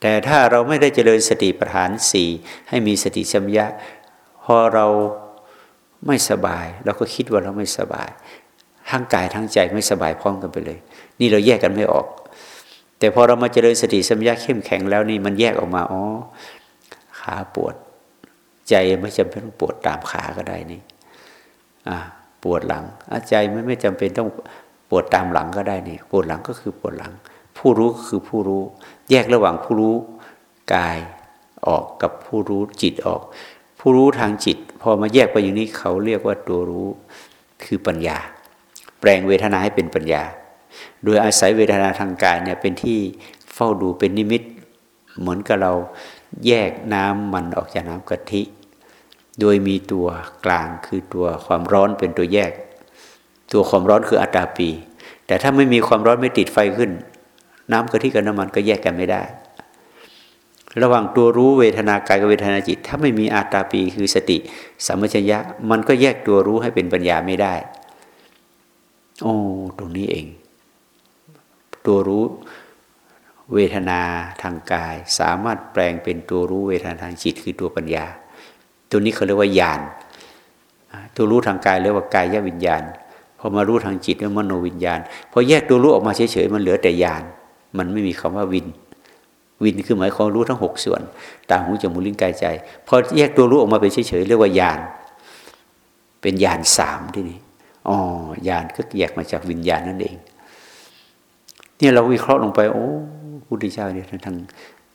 แต่ถ้าเราไม่ได้เจริญสติปัฏฐานสี่ให้มีสติสัมยาพอเราไม่สบาย เราก็คิดว่าเราไม่สบาย ทั้งกายทั้งใจไม่สบายพร้อมกันไปเลย นี่เราแยกกันไม่ออก แต่พอเรามาเจริญสติสัมยาเข้มแข็งแล้วนี่มันแยกออกมาอ๋อขาปวด ใจไม่จำเป็นต้องปวดตามขาก็ได้นี่ปวดหลังใจไม่ไม่จำเป็นต้องปวดตามหลังก็ได้นี่ ปวดหลังก็คือปวดหลัง ผู้รู้ก็คือผู้รู้ แยกระหว่างผู้รู้กายออกกับผู้รู้จิตออก ผู้รู้ทางจิต พอมาแยกไปอย่างนี้เขาเรียกว่าตัวรู้คือปัญญา แปลงเวทนาให้เป็นปัญญา โดยอาศัยเวทนาทางกายเนี่ยเป็นที่เฝ้าดูเป็นนิมิต เหมือนกับเราแยกน้ำมันออกจากน้ำกะทิ โดยมีตัวกลางคือตัวความร้อนเป็นตัวแยก ตัวความร้อนคืออัตตาปี แต่ถ้าไม่มีความร้อนไม่ติดไฟขึ้น น้ำกะทิกับน้ำมันก็แยกกันไม่ได้ ระหว่างตัวรู้เวทนากายกับเวทนาจิต ถ้าไม่มีอัตาปีคือสติสัมปชัญญะ มันก็แยกตัวรู้ให้เป็นปัญญาไม่ได้ โอ้ตรงนี้เอง ตัวรู้เวทนาทางกาย สามารถแปลงเป็นตัวรู้เวทนาทางจิตคือตัวปัญญา ตัวนี้เขาเรียกว่าญาณตัวรู้ทางกายเรียกว่ากายวิญญาณพอมารู้ทางจิตเรียกมโนวิญญาณพอแยกตัวรู้ออกมาเฉยๆมันเหลือแต่ญาณ มันไม่มีคำว่าวิน วินคือหมายความรู้ทั้งหกส่วน ตาหูจมูกลิ้นกายใจ พอแยกตัวรู้ออกมาเป็นเฉยๆเรียกว่าญาณ เป็นญาณสามที่นี่อ๋อญาณก็แยกมาจากวิญญาณนั่นเอง เนี่ยเราวิเคราะห์ลงไป โอ้พุทธเจ้าเนี่ยทั้ง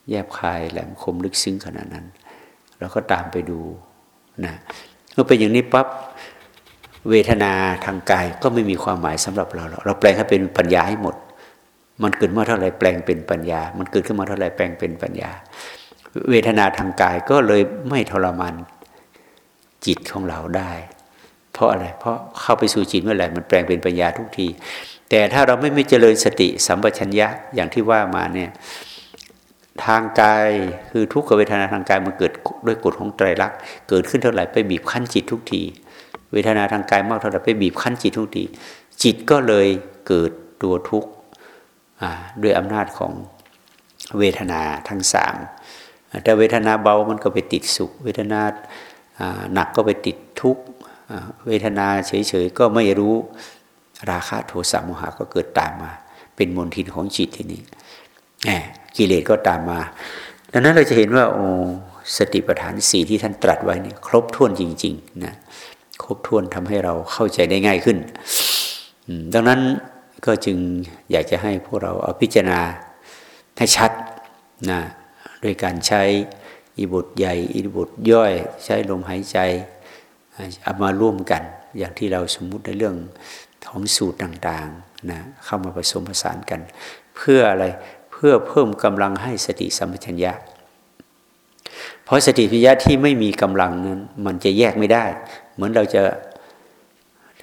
แยบคายแหลมคมลึกซึ้งขนาดนั้น เราก็ตามไปดูนะเมื่อเป็นอย่างนี้ปั๊บเวทนาทางกายก็ไม่มีความหมายสำหรับเรา เราแปลงให้เป็นปัญญาให้หมด มันเกิดมาเท่าไรแปลงเป็นปัญญา มันเกิดขึ้นมาเท่าไรแปลงเป็นปัญญา เวทนาทางกายก็เลยไม่ทรมานจิตของเราได้ เพราะอะไร เพราะเข้าไปสู่จิตเมื่อไหร่มันแปลงเป็นปัญญาทุกที แต่ถ้าเราไม่ไม่เจริญสติสัมปชัญญะอย่างที่ว่ามาเนี่ยทางกายคือทุกขเวทนาทางกายมันเกิดด้วยกฎของไตรลักษณ์เกิดขึ้นเท่าไหร่ไปบีบคั้นจิตทุกที เวทนาทางกายมากเท่าไหร่ไปบีบคั้นจิตทุกที จิตก็เลยเกิดตัวทุกข์ ด้วยอำนาจของเวทนาทั้งสามแต่เวทนาเบามันก็ไปติดสุข เวทนาหนักก็ไปติดทุกข์เวทนาเฉยๆก็ไม่รู้ราคะโทสะโมหะก็เกิดตามมา เป็นมลทินของจิตทีนี้แหมกิเลสก็ตามมาดังนั้นเราจะเห็นว่าโอ้สติปัฏฐานสี่ที่ท่านตรัสไว้เนี่ยครบถ้วนจริง ๆ นะครบถ้วนทำให้เราเข้าใจได้ง่ายขึ้น ดังนั้น ก็จึงอยากจะให้พวกเราเอาพิจารณาให้ชัดนะโดยการใช้อิบุตรใหญ่อิบุตรย่อย ใช้ลมหายใจเอามาร่วมกัน อย่างที่เราสมมุติในเรื่องของสูตรต่างๆนะเข้ามาผสมผสานกัน เพื่ออะไรเพื่อเพิ่มกำลังให้สติสัมปชัญญะ เพราะสติปัญญะที่ไม่มีกำลังนั้นมันจะแยกไม่ได้ เหมือนเราจะ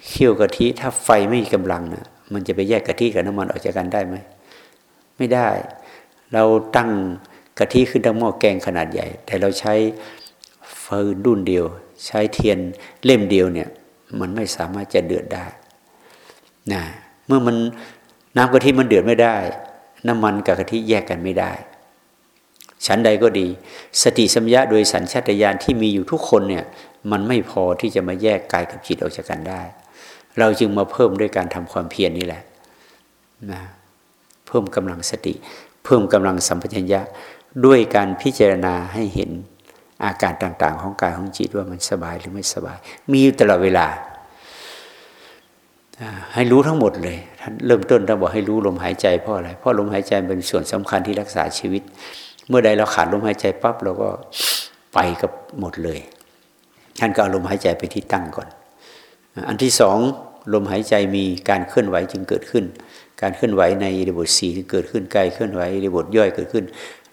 เคี่ยวกะทิถ้าไฟไม่มีกำลังนะ มันจะไปแยกกะทิกับน้ำมันออกจากกันได้ไหมไม่ได้ เราตั้งกะทิขึ้นทั้งหม้อแกงขนาดใหญ่ แต่เราใช้ฟืนรุ่นเดียว ใช้เทียนเล่มเดียวเนี่ย มันไม่สามารถจะเดือดได้นะเมื่อมันน้ำกะทิมันเดือดไม่ได้ น้ำมันกับกะทิแยกกันไม่ได้ชั้นใดก็ดี สติสัมยาโดยสัญชาตญาณที่มีอยู่ทุกคนเนี่ย มันไม่พอที่จะมาแยกกายกับจิตออกจากกันได้ เราจึงมาเพิ่มด้วยการทำความเพียรนนี่แหละนะเพิ่มกำลังสติ เพิ่มกำลังสัมปชัญญะด้วยการพิจารณาให้เห็นอาการต่าง ๆ ของกายของจิตว่ามันสบายหรือไม่สบาย มีอยู่ตลอดเวลา ให้รู้ทั้งหมดเลยท่านเริ่มต้นท่านบอกให้รู้ลมหายใจเพราะอะไรเพราะลมหายใจเป็นส่วนสำคัญที่รักษาชีวิต เมื่อใดเราขาดลมหายใจปั๊บเราก็ไปกับหมดเลย ท่านก็เอาลมหายใจไปที่ตั้งก่อน อันที่สองลมหายใจมีการเคลื่อนไหวจึงเกิดขึ้น การเคลื่อนไหวในอิริบทสี่จึงเกิดขึ้นกายเคลื่อนไหวอิริบทย่อยเกิดขึ้น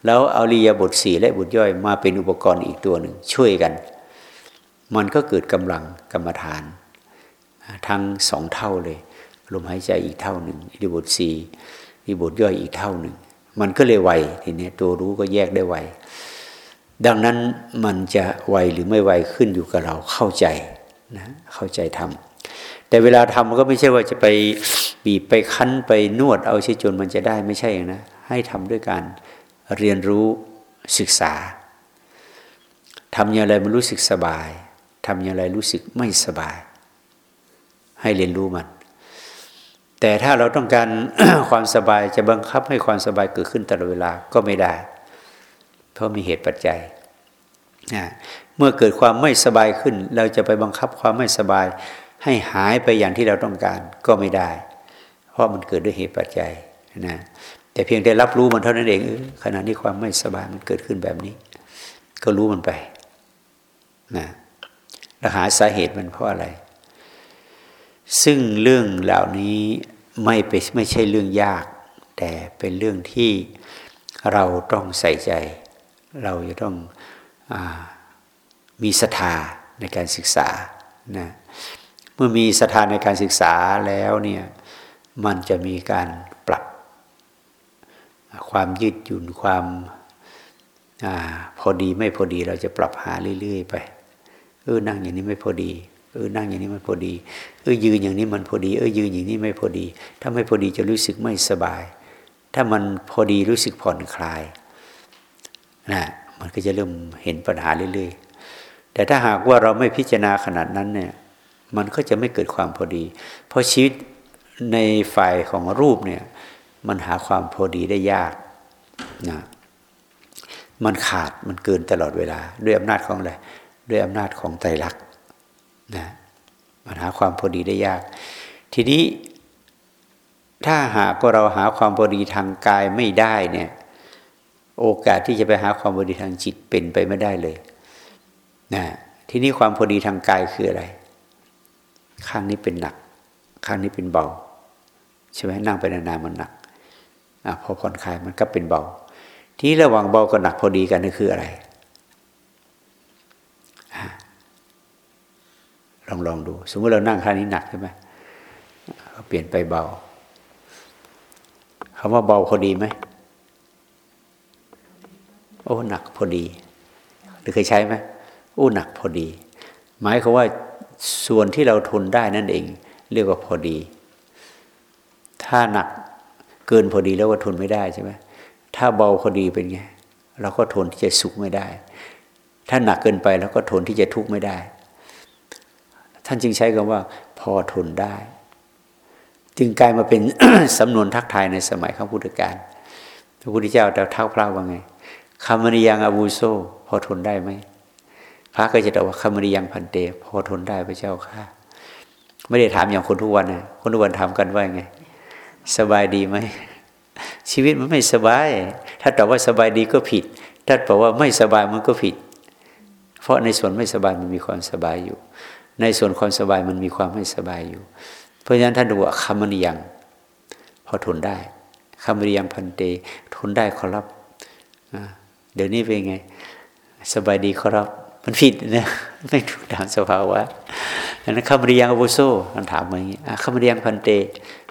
แล้วเอาริยบทสี่และบทย่อยมาเป็นอุปกรณ์อีกตัวหนึ่งช่วยกัน มันก็เกิดกำลังกรรมฐาน ทั้งสองเท่าเลย ลมหายใจอีกเท่าหนึ่งอิริบทสีอิริบทย่อยอีกเท่าหนึ่ง มันก็เลยไวทีนี้ตัวรู้ก็แยกได้ไวดังนั้นมันจะไวหรือไม่ไวขึ้นอยู่กับเราเข้าใจ นะเข้าใจทำแต่เวลาทำมันก็ไม่ใช่ว่าจะไปบีบไปคั้นไปนวดเอาชิจนมันจะได้ไม่ใช่อย่างนะ ให้ทำด้วยการเรียนรู้ศึกษาทำอย่างไรมันรู้สึกสบายทำอย่างไรรู้สึกไม่สบาย ให้เรียนรู้มัน แต่ถ้าเราต้องการความสบายจะบังคับให้ความสบายเกิดขึ้นตลอดเวลาก็ไม่ได้ เพราะมีเหตุปัจจัย เมื่อเกิดความไม่สบายขึ้น เราจะไปบังคับความไม่สบาย ให้หายไปอย่างที่เราต้องการก็ไม่ได้ เพราะมันเกิดด้วยเหตุปัจจัยนะแต่เพียงแต่รับรู้มันเท่านั้นเองขณะนี้ความไม่สบายมันเกิดขึ้นแบบนี้ ก็รู้มันไปนะแล้วหาสาเหตุมันเพราะอะไร ซึ่งเรื่องเหล่านี้ไม่ไปไม่ใช่เรื่องยาก แต่เป็นเรื่องที่เราต้องใส่ใจ เราจะต้อง มีศรัทธาในการศึกษานะเมื่อมีศรัทธาในการศึกษาแล้วเนี่ยมันจะมีการปรับ ความยืดหยุ่นความอพอดีไม่พอดีเราจะปรับหาเรื่อยๆไปเออนั่งอย่างนี้ไม่พอดีเออนั่งอย่างนี้มันพอดีเออยืนอย่างนี้มันพอดีเออยืนอย่างนี้ไม่พอดี ถ้าไม่พอดีจะรู้สึกไม่สบาย ถ้ามันพอดีรู้สึกผ่อนคลายนะ มันก็จะเริ่มเห็นปัญหาเรื่อยๆ แต่ถ้าหากว่าเราไม่พิจารณาขนาดนั้นเนี่ย มันก็จะไม่เกิดความพอดี เพราะชีวิตในฝ่ายของรูปเนี่ย มันหาความพอดีได้ยากนะมันขาดมันเกินตลอดเวลา ด้วยอำนาจของอะไรด้วยอำนาจของไตรลักษณ์นะมันหาความพอดีได้ยาก ทีนี้ถ้าหากก็เราหาความพอดีทางกายไม่ได้เนี่ย โอกาสที่จะไปหาความพอดีทางจิตเป็นไปไม่ได้เลยนะทีนี้ความพอดีทางกายคืออะไร ข้างนี้เป็นหนัก ข้างนี้เป็นเบา ใช่ไหมนั่งไปนานๆมันหนักอพอผ่อนคลายมันก็เป็นเบา ที่ระหว่างเบากับหนักพอดีกันนี่คืออะไรลองลองดู สมมติเรานั่งข้างนี้หนักใช่ไหมเปลี่ยนไปเบาคำว่าเบาพอดีไหม โอ้หนักพอดี หรือเคยใช้ไหมโอ้หนักพอดี หมายความว่าส่วนที่เราทนได้นั่นเอง เรียกว่าพอดี ถ้าหนักเกินพอดีแล้วก็ทนไม่ได้ใช่ไหมถ้าเบาพอดีเป็นไงเราก็ทนที่จะสุขไม่ได้ ถ้าหนักเกินไปเราก็ทนที่จะทุกข์ไม่ได้ ท่านจึงใช้คำว่า พอทนได้ จึงกลายมาเป็นสำนวนทักทายในสมัยข้าพุทธการพระพุทธเจ้าแต่เท้าพระว่าไง คำมริยังอาบูโซพอทนได้ไหมพระก็จะตอบว่าคำมริยังพันเต พอทนได้พระเจ้าค่ะ ไม่ได้ถามอย่างคนทุกวันนะคนทุกวันถามกันว่าไง สบายดีไหมชีวิตมันไม่สบาย ถ้าตอบว่าสบายดีก็ผิด ถ้าบอกว่าไม่สบายมันก็ผิด เพราะในส่วนไม่สบายมันมีความสบายอยู่ ในส่วนความสบายมันมีความไม่สบายอยู่ เพราะฉะนั้นท่านดูว่าคำมันยังพอทนได้คำมันยังพันเต ทนได้ขอรับ เดี๋ยวนี้เป็นไง สบายดีขอรับ มันผิดนะไม่ถูกตามสภาวะอันนั้นคำเรียงอโบโซมันถามมาอย่างนี้คำเรียงพันเต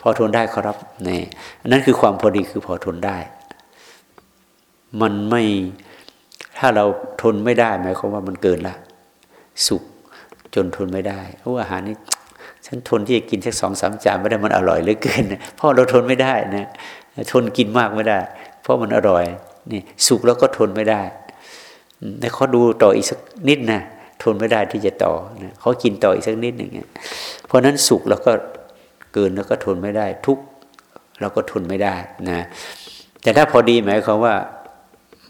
พอทนได้ครับนี่อันนั้นคือความพอดีคือพอทนได้ มันไม่ถ้าเราทนไม่ได้หมายความว่ามันเกินละ สุขจนทนไม่ได้โอ้อาหารนี้ฉันทนที่จะกินสักสองสามจานไม่ได้มันอร่อยเหลือเกินเพราะเราทนไม่ได้นะทนกินมากไม่ได้ เพราะมันอร่อย นี่สุขแล้วก็ทนไม่ได้แต่เขาดูต่ออีกสักนิดนะทนไม่ได้ที่จะต่อนะเขากินต่ออีกสักนิดหนึ่งเพราะนั้นสุขแล้วก็เกินแล้วก็ทนไม่ได้ ทุกเราก็ทนไม่ได้นะแต่ถ้าพอดีหมายความว่า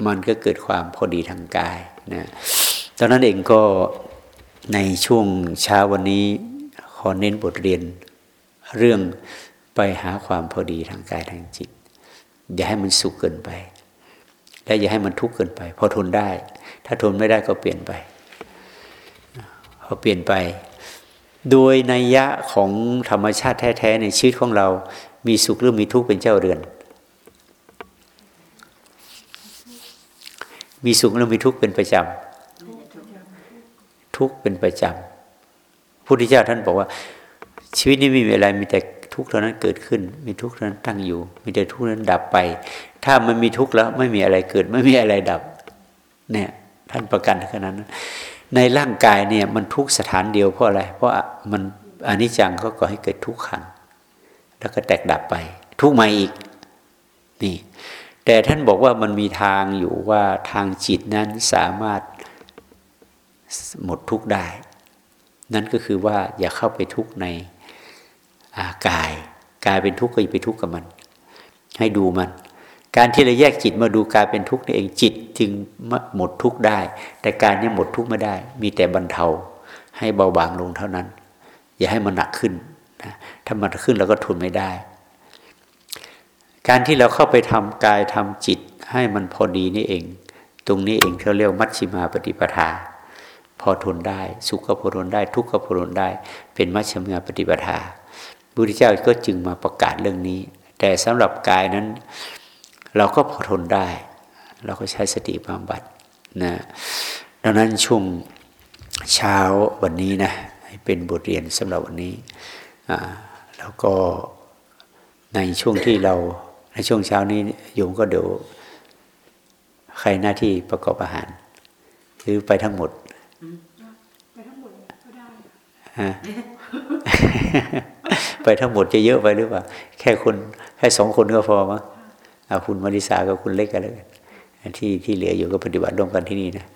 มันก็เกิดความพอดีทางกายนะตอนนั้นเองก็ในช่วงเช้าวันนี้ขอเน้นบทเรียนเรื่องไปหาความพอดีทางกายทางจิต อย่าให้มันสุขเกินไป และอย่าให้มันทุกข์เกินไป พอทนได้ ถ้าทนไม่ได้ก็เปลี่ยนไป พอเปลี่ยนไป โดยนัยยะของธรรมชาติแท้ๆในชีวิตของเรา มีสุขหรือมีทุกข์เป็นเจ้าเรือน มีสุขหรือมีทุกข์เป็นประจำทุกข์เป็นประจำพุทธเจ้าท่านบอกว่า ชีวิตนี้ไม่มีอะไรมีแต่ ทุกข์เท่านั้นเกิดขึ้น มีทุกข์เท่านั้นตั้งอยู่ มีแต่ทุกข์นั้นดับไป ถ้ามันมีทุกข์แล้วไม่มีอะไรเกิด ไม่มีอะไรดับ เนี่ยท่านประกันขนาดนั้น ในร่างกายเนี่ยมันทุกสถานเดียวเพราะอะไร เพราะมันอนิจจังก็ก่อให้เกิดทุกขัง แล้วก็แตกดับไป ทุกใหม่อีกนี่ แต่ท่านบอกว่ามันมีทางอยู่ว่าทางจิตนั้นสามารถหมดทุกได้ นั่นก็คือว่าอย่าเข้าไปทุกในากายกายเป็นทุกข์ก็อย่าไปทุกข์กับมัน ให้ดูมัน การที่เราแยกจิตมาดูกายเป็นทุกข์นี่เองจิตจึงหมดทุกข์ได้ แต่การนี้หมดทุกข์ไม่ได้ มีแต่บรรเทาให้เบาบางลงเท่านั้น อย่าให้มันหนักขึ้นนะถ้ามันขึ้นเราก็ทนไม่ได้ การที่เราเข้าไปทำกายทำจิตให้มันพอดีนี่เอง ตรงนี้เองเขาเรียกมัชชิมาปฏิปทา พอทนได้ สุขก็พอทนได้ ทุกข์ก็พอทนได้ เป็นมัชฌิมาปฏิปทา พุทธเจ้าก็จึงมาประกาศเรื่องนี้ แต่สำหรับกายนั้น เราก็พอทนได้ เราก็ใช้สติบำบัดนะดังนั้นช่วงเช้าวันนี้นะเป็นบทเรียนสำหรับวันนี้แล้วก็ในช่วงที่เราในช่วงเช้านี้โยมก็เดี๋ยวใครหน้าที่ประกอบอาหาร หรือไปทั้งหมดไปทั้งหมดก็ได้ ไปทั้งหมดจะเยอะไปหรือเปล่า แค่คนแค่สองคนก็พอมั้งคุณมาริสากับคุณเล็กกันเลยที่ที่เหลืออยู่ก็ปฏิบัติร่วมกันที่นี่นะ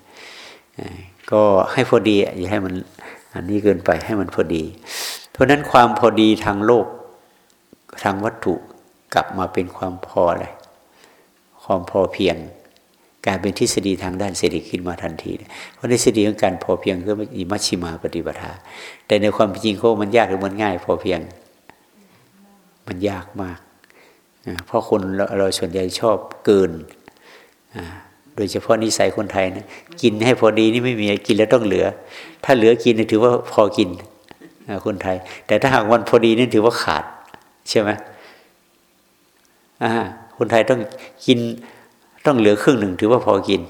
ก็ให้พอดีอย่าให้มันอันนี้เกินไปให้มันพอดี เพราะนั้นความพอดีทางโลกทางวัตถุกลับมาเป็นความพอเลยความพอเพียงกลายเป็นทฤษฎีทางด้านเศรษฐกิจมาทันที เพราะทฤษฎีของการพอเพียงก็มีมัชชิมาปฏิปทาแต่ในความจริงโคมันยากหรือมันง่าย พอเพียง มันยากมากเพราะคนเราส่วนใหญ่ชอบเกินโดยเฉพาะนิสัยคนไทยนะกินให้พอดีนี่ไม่มีกินแล้วต้องเหลือ ถ้าเหลือกินถือว่าพอกินคนไทย แต่ถ้าหากวันพอดีนี่ถือว่าขาดใช่ไหมคนไทยต้องกินต้องเหลือครึ่งหนึ่ง ถือว่าพอกิน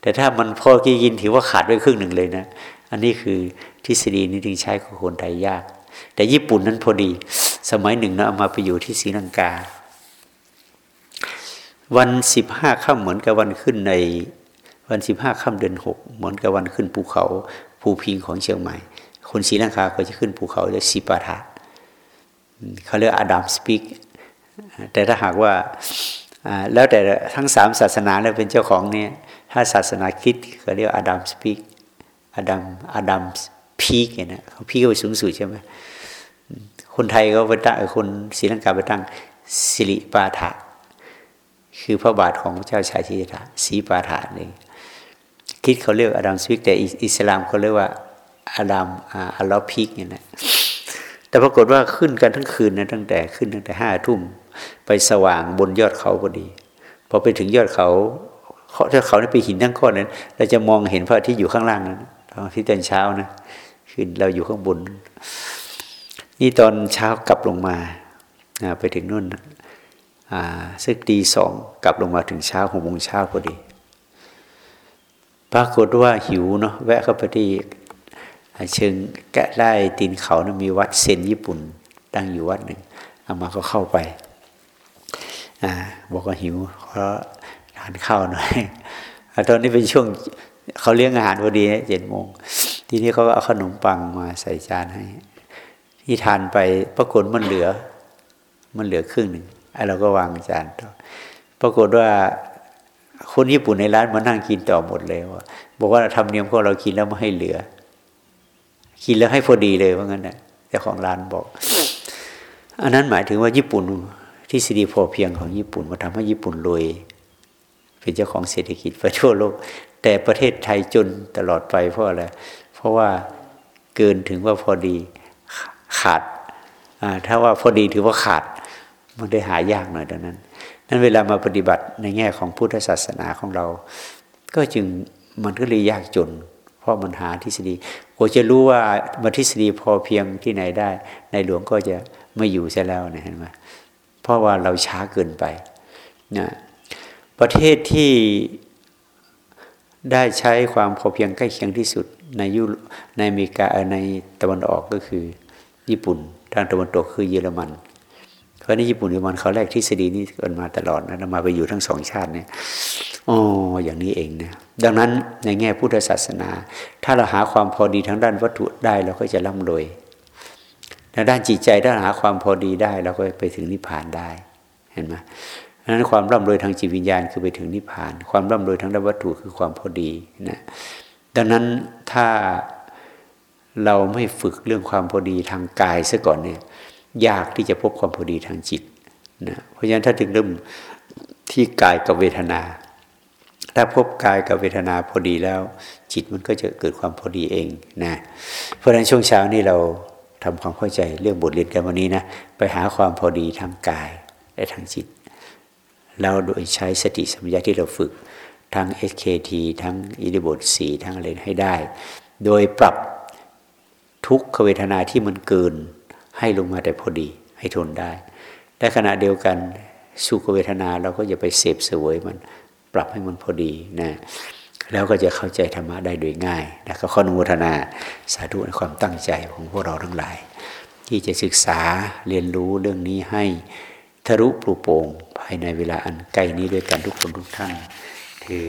แต่ถ้ามันพอกินถือว่าขาดไปครึ่งหนึ่งเลยนะอันนี้คือทฤษฎีนี้ถึงใช้กับคนไทยยาก แต่ญี่ปุ่นนั้นพอดี สมัยหนึ่งนะเอามาไปอยู่ที่ศรีลังกา วันสิบห้าค่ำเหมือนกับวันขึ้นในวันสิบห้าค่ำเดือนหกเหมือนกับวันขึ้นภูเขาภูพิงของเชียงใหม่ คนศรีลังกาก็จะขึ้นภูเขาเรียกสิปาทะเขาเรียกอาดัมสปิกแต่ถ้าหากว่าแล้วแต่ทั้งสามศาสนาแล้วเป็นเจ้าของเนี่ยถ้าศาสนาคิดเขาเรียกอาดัมสปีกอาดัมอาดัมพีกเนี่ยเขาพีกไปสูงสุดใช่ไหม คนไทยก็ไปตั้งคนศรีลังกาไปตั้งสิริปาถะคือพระบาทของพระเจ้าชายชิตาสีปาถะนี่คิดเขาเรียกอาดัมสปีกแต่อิสลามเขาเรียกว่าอาดัมอัลลอฮ์พีกเนี่ยนะแต่ปรากฏว่าขึ้นกันทั้งคืนนะตั้งแต่ขึ้นตั้งแต่ห้าทุ่มไปสว่างบนยอดเขาพอดีพอไปถึงยอดเขาถ้าเขานี่เป็นหินทั้งก้อนนั้นเราจะมองเห็นพระอาทิตย์อยู่ข้างล่างนั้นตอนที่ตอนเช้านะคือเราอยู่ข้างบน นี่ตอนเช้ากลับลงมาไปถึงนู่นสักตีสองกลับลงมาถึงเช้าหกโมงเช้าพอดีปรากฏว่าหิวเนาะแวะเข้าไปที่เชิงแกะได้ตีนเขานะมีวัดเซนญี่ปุ่นตั้งอยู่วัดหนึ่งเอามาก็เข้าไปอบอกว่าหิวเพราะทานข้าวหน่อยตอนนี้เป็นช่วงเขาเลี้ยงอาหารพอดีเจ็ดโมงทีนี้เขาก็เอาขนมปังมาใส่จานให้ ที่ทานไปปรากฏมันเหลือ มันเหลือครึ่งหนึ่งไอ้เราก็วางจานต่อปรากฏว่าคนญี่ปุ่นในร้านมานั่งกินต่อหมดเลยว่าบอกว่าทำเนียมพวกเรากินแล้วไม่ให้เหลือ กินแล้วให้พอดีเลยว่างั้นนะเจ้าของร้านบอก อันนั้นหมายถึงว่าญี่ปุ่นทฤษฎีพอเพียงของญี่ปุ่นมาทำให้ญี่ปุ่นรวยเป็นเจ้าของเศรษฐกิจไปทั่วโลก แต่ประเทศไทยจนตลอดไปเพราะอะไรเพราะว่าเกินถึงว่าพอดี ขาดถ้าว่าพอดีถือว่าขาดมันได้หายากหน่อยดังนั้น นั้นเวลามาปฏิบัติในแง่ของพุทธศาสนาของเรา ก็จึงมันก็เลยยากจน เพราะมันหาทฤษฎีโอจะรู้ว่ามาทฤษฎีพอเพียงที่ไหนได้ ในหลวงก็จะไม่อยู่ใช่แล้วนะเห็นไหมเพราะว่าเราช้าเกินไปนะประเทศที่ได้ใช้ความพอเพียงใกล้เคียงที่สุดในยุในอเมริกาในตะวันออกก็คือ ญี่ปุ่นทางตะวันตกคือเยอรมันเพราะนี่ญี่ปุ่นเยอรมันเขาแรกทฤษฎีนี้กันมาตลอดนะมาไปอยู่ทั้งสองชาติเนี่ยอ๋ออย่างนี้เองนะดังนั้นในแง่พุทธศาสนา ถ้าเราหาความพอดีทางด้านวัตถุได้เราก็จะร่ำรวยในด้านจิตใจถ้าหาความพอดีได้เราก็ไปถึงนิพพานได้เห็นไหมดังนั้นความร่ำรวยทางจิตวิญญาณคือไปถึงนิพพาน ความร่ำรวยทางด้านวัตถุคือความพอดีนะดังนั้นถ้า เราไม่ฝึกเรื่องความพอดีทางกายซะก่อนเนี่ยยากที่จะพบความพอดีทางจิตนะเพราะฉะนั้นถ้าถึงเริ่มที่กายกับเวทนา ถ้าพบกายกับเวทนาพอดีแล้ว จิตมันก็จะเกิดความพอดีเองนะเพราะฉะนั้นช่วงเช้านี้เราทำความเข้าใจเรื่องบทเรียนกันวันนี้นะไปหาความพอดีทางกายและทางจิตเราโดยใช้สติสัมปชัญญะที่เราฝึกทั้ง SKT ทั้งอิริบทสีทั้งอะไรให้ได้ โดยปรับ ทุกขเวทนาที่มันเกิน ให้ลงมาแต่พอดี ให้ทนได้และขณะเดียวกันสุขเวทนาเราก็จะไปเสพเสวยมันปรับให้มันพอดีนะแล้วก็จะเข้าใจธรรมะได้โดยง่ายนะก็ขออนุโมทนาสาธุในความตั้งใจของพวกเราทั้งหลาย ที่จะศึกษาเรียนรู้เรื่องนี้ให้ทะลุปลุโปร่งภายในเวลาอันใกล้นี้ด้วยกันทุกคนทุกท่าน คือ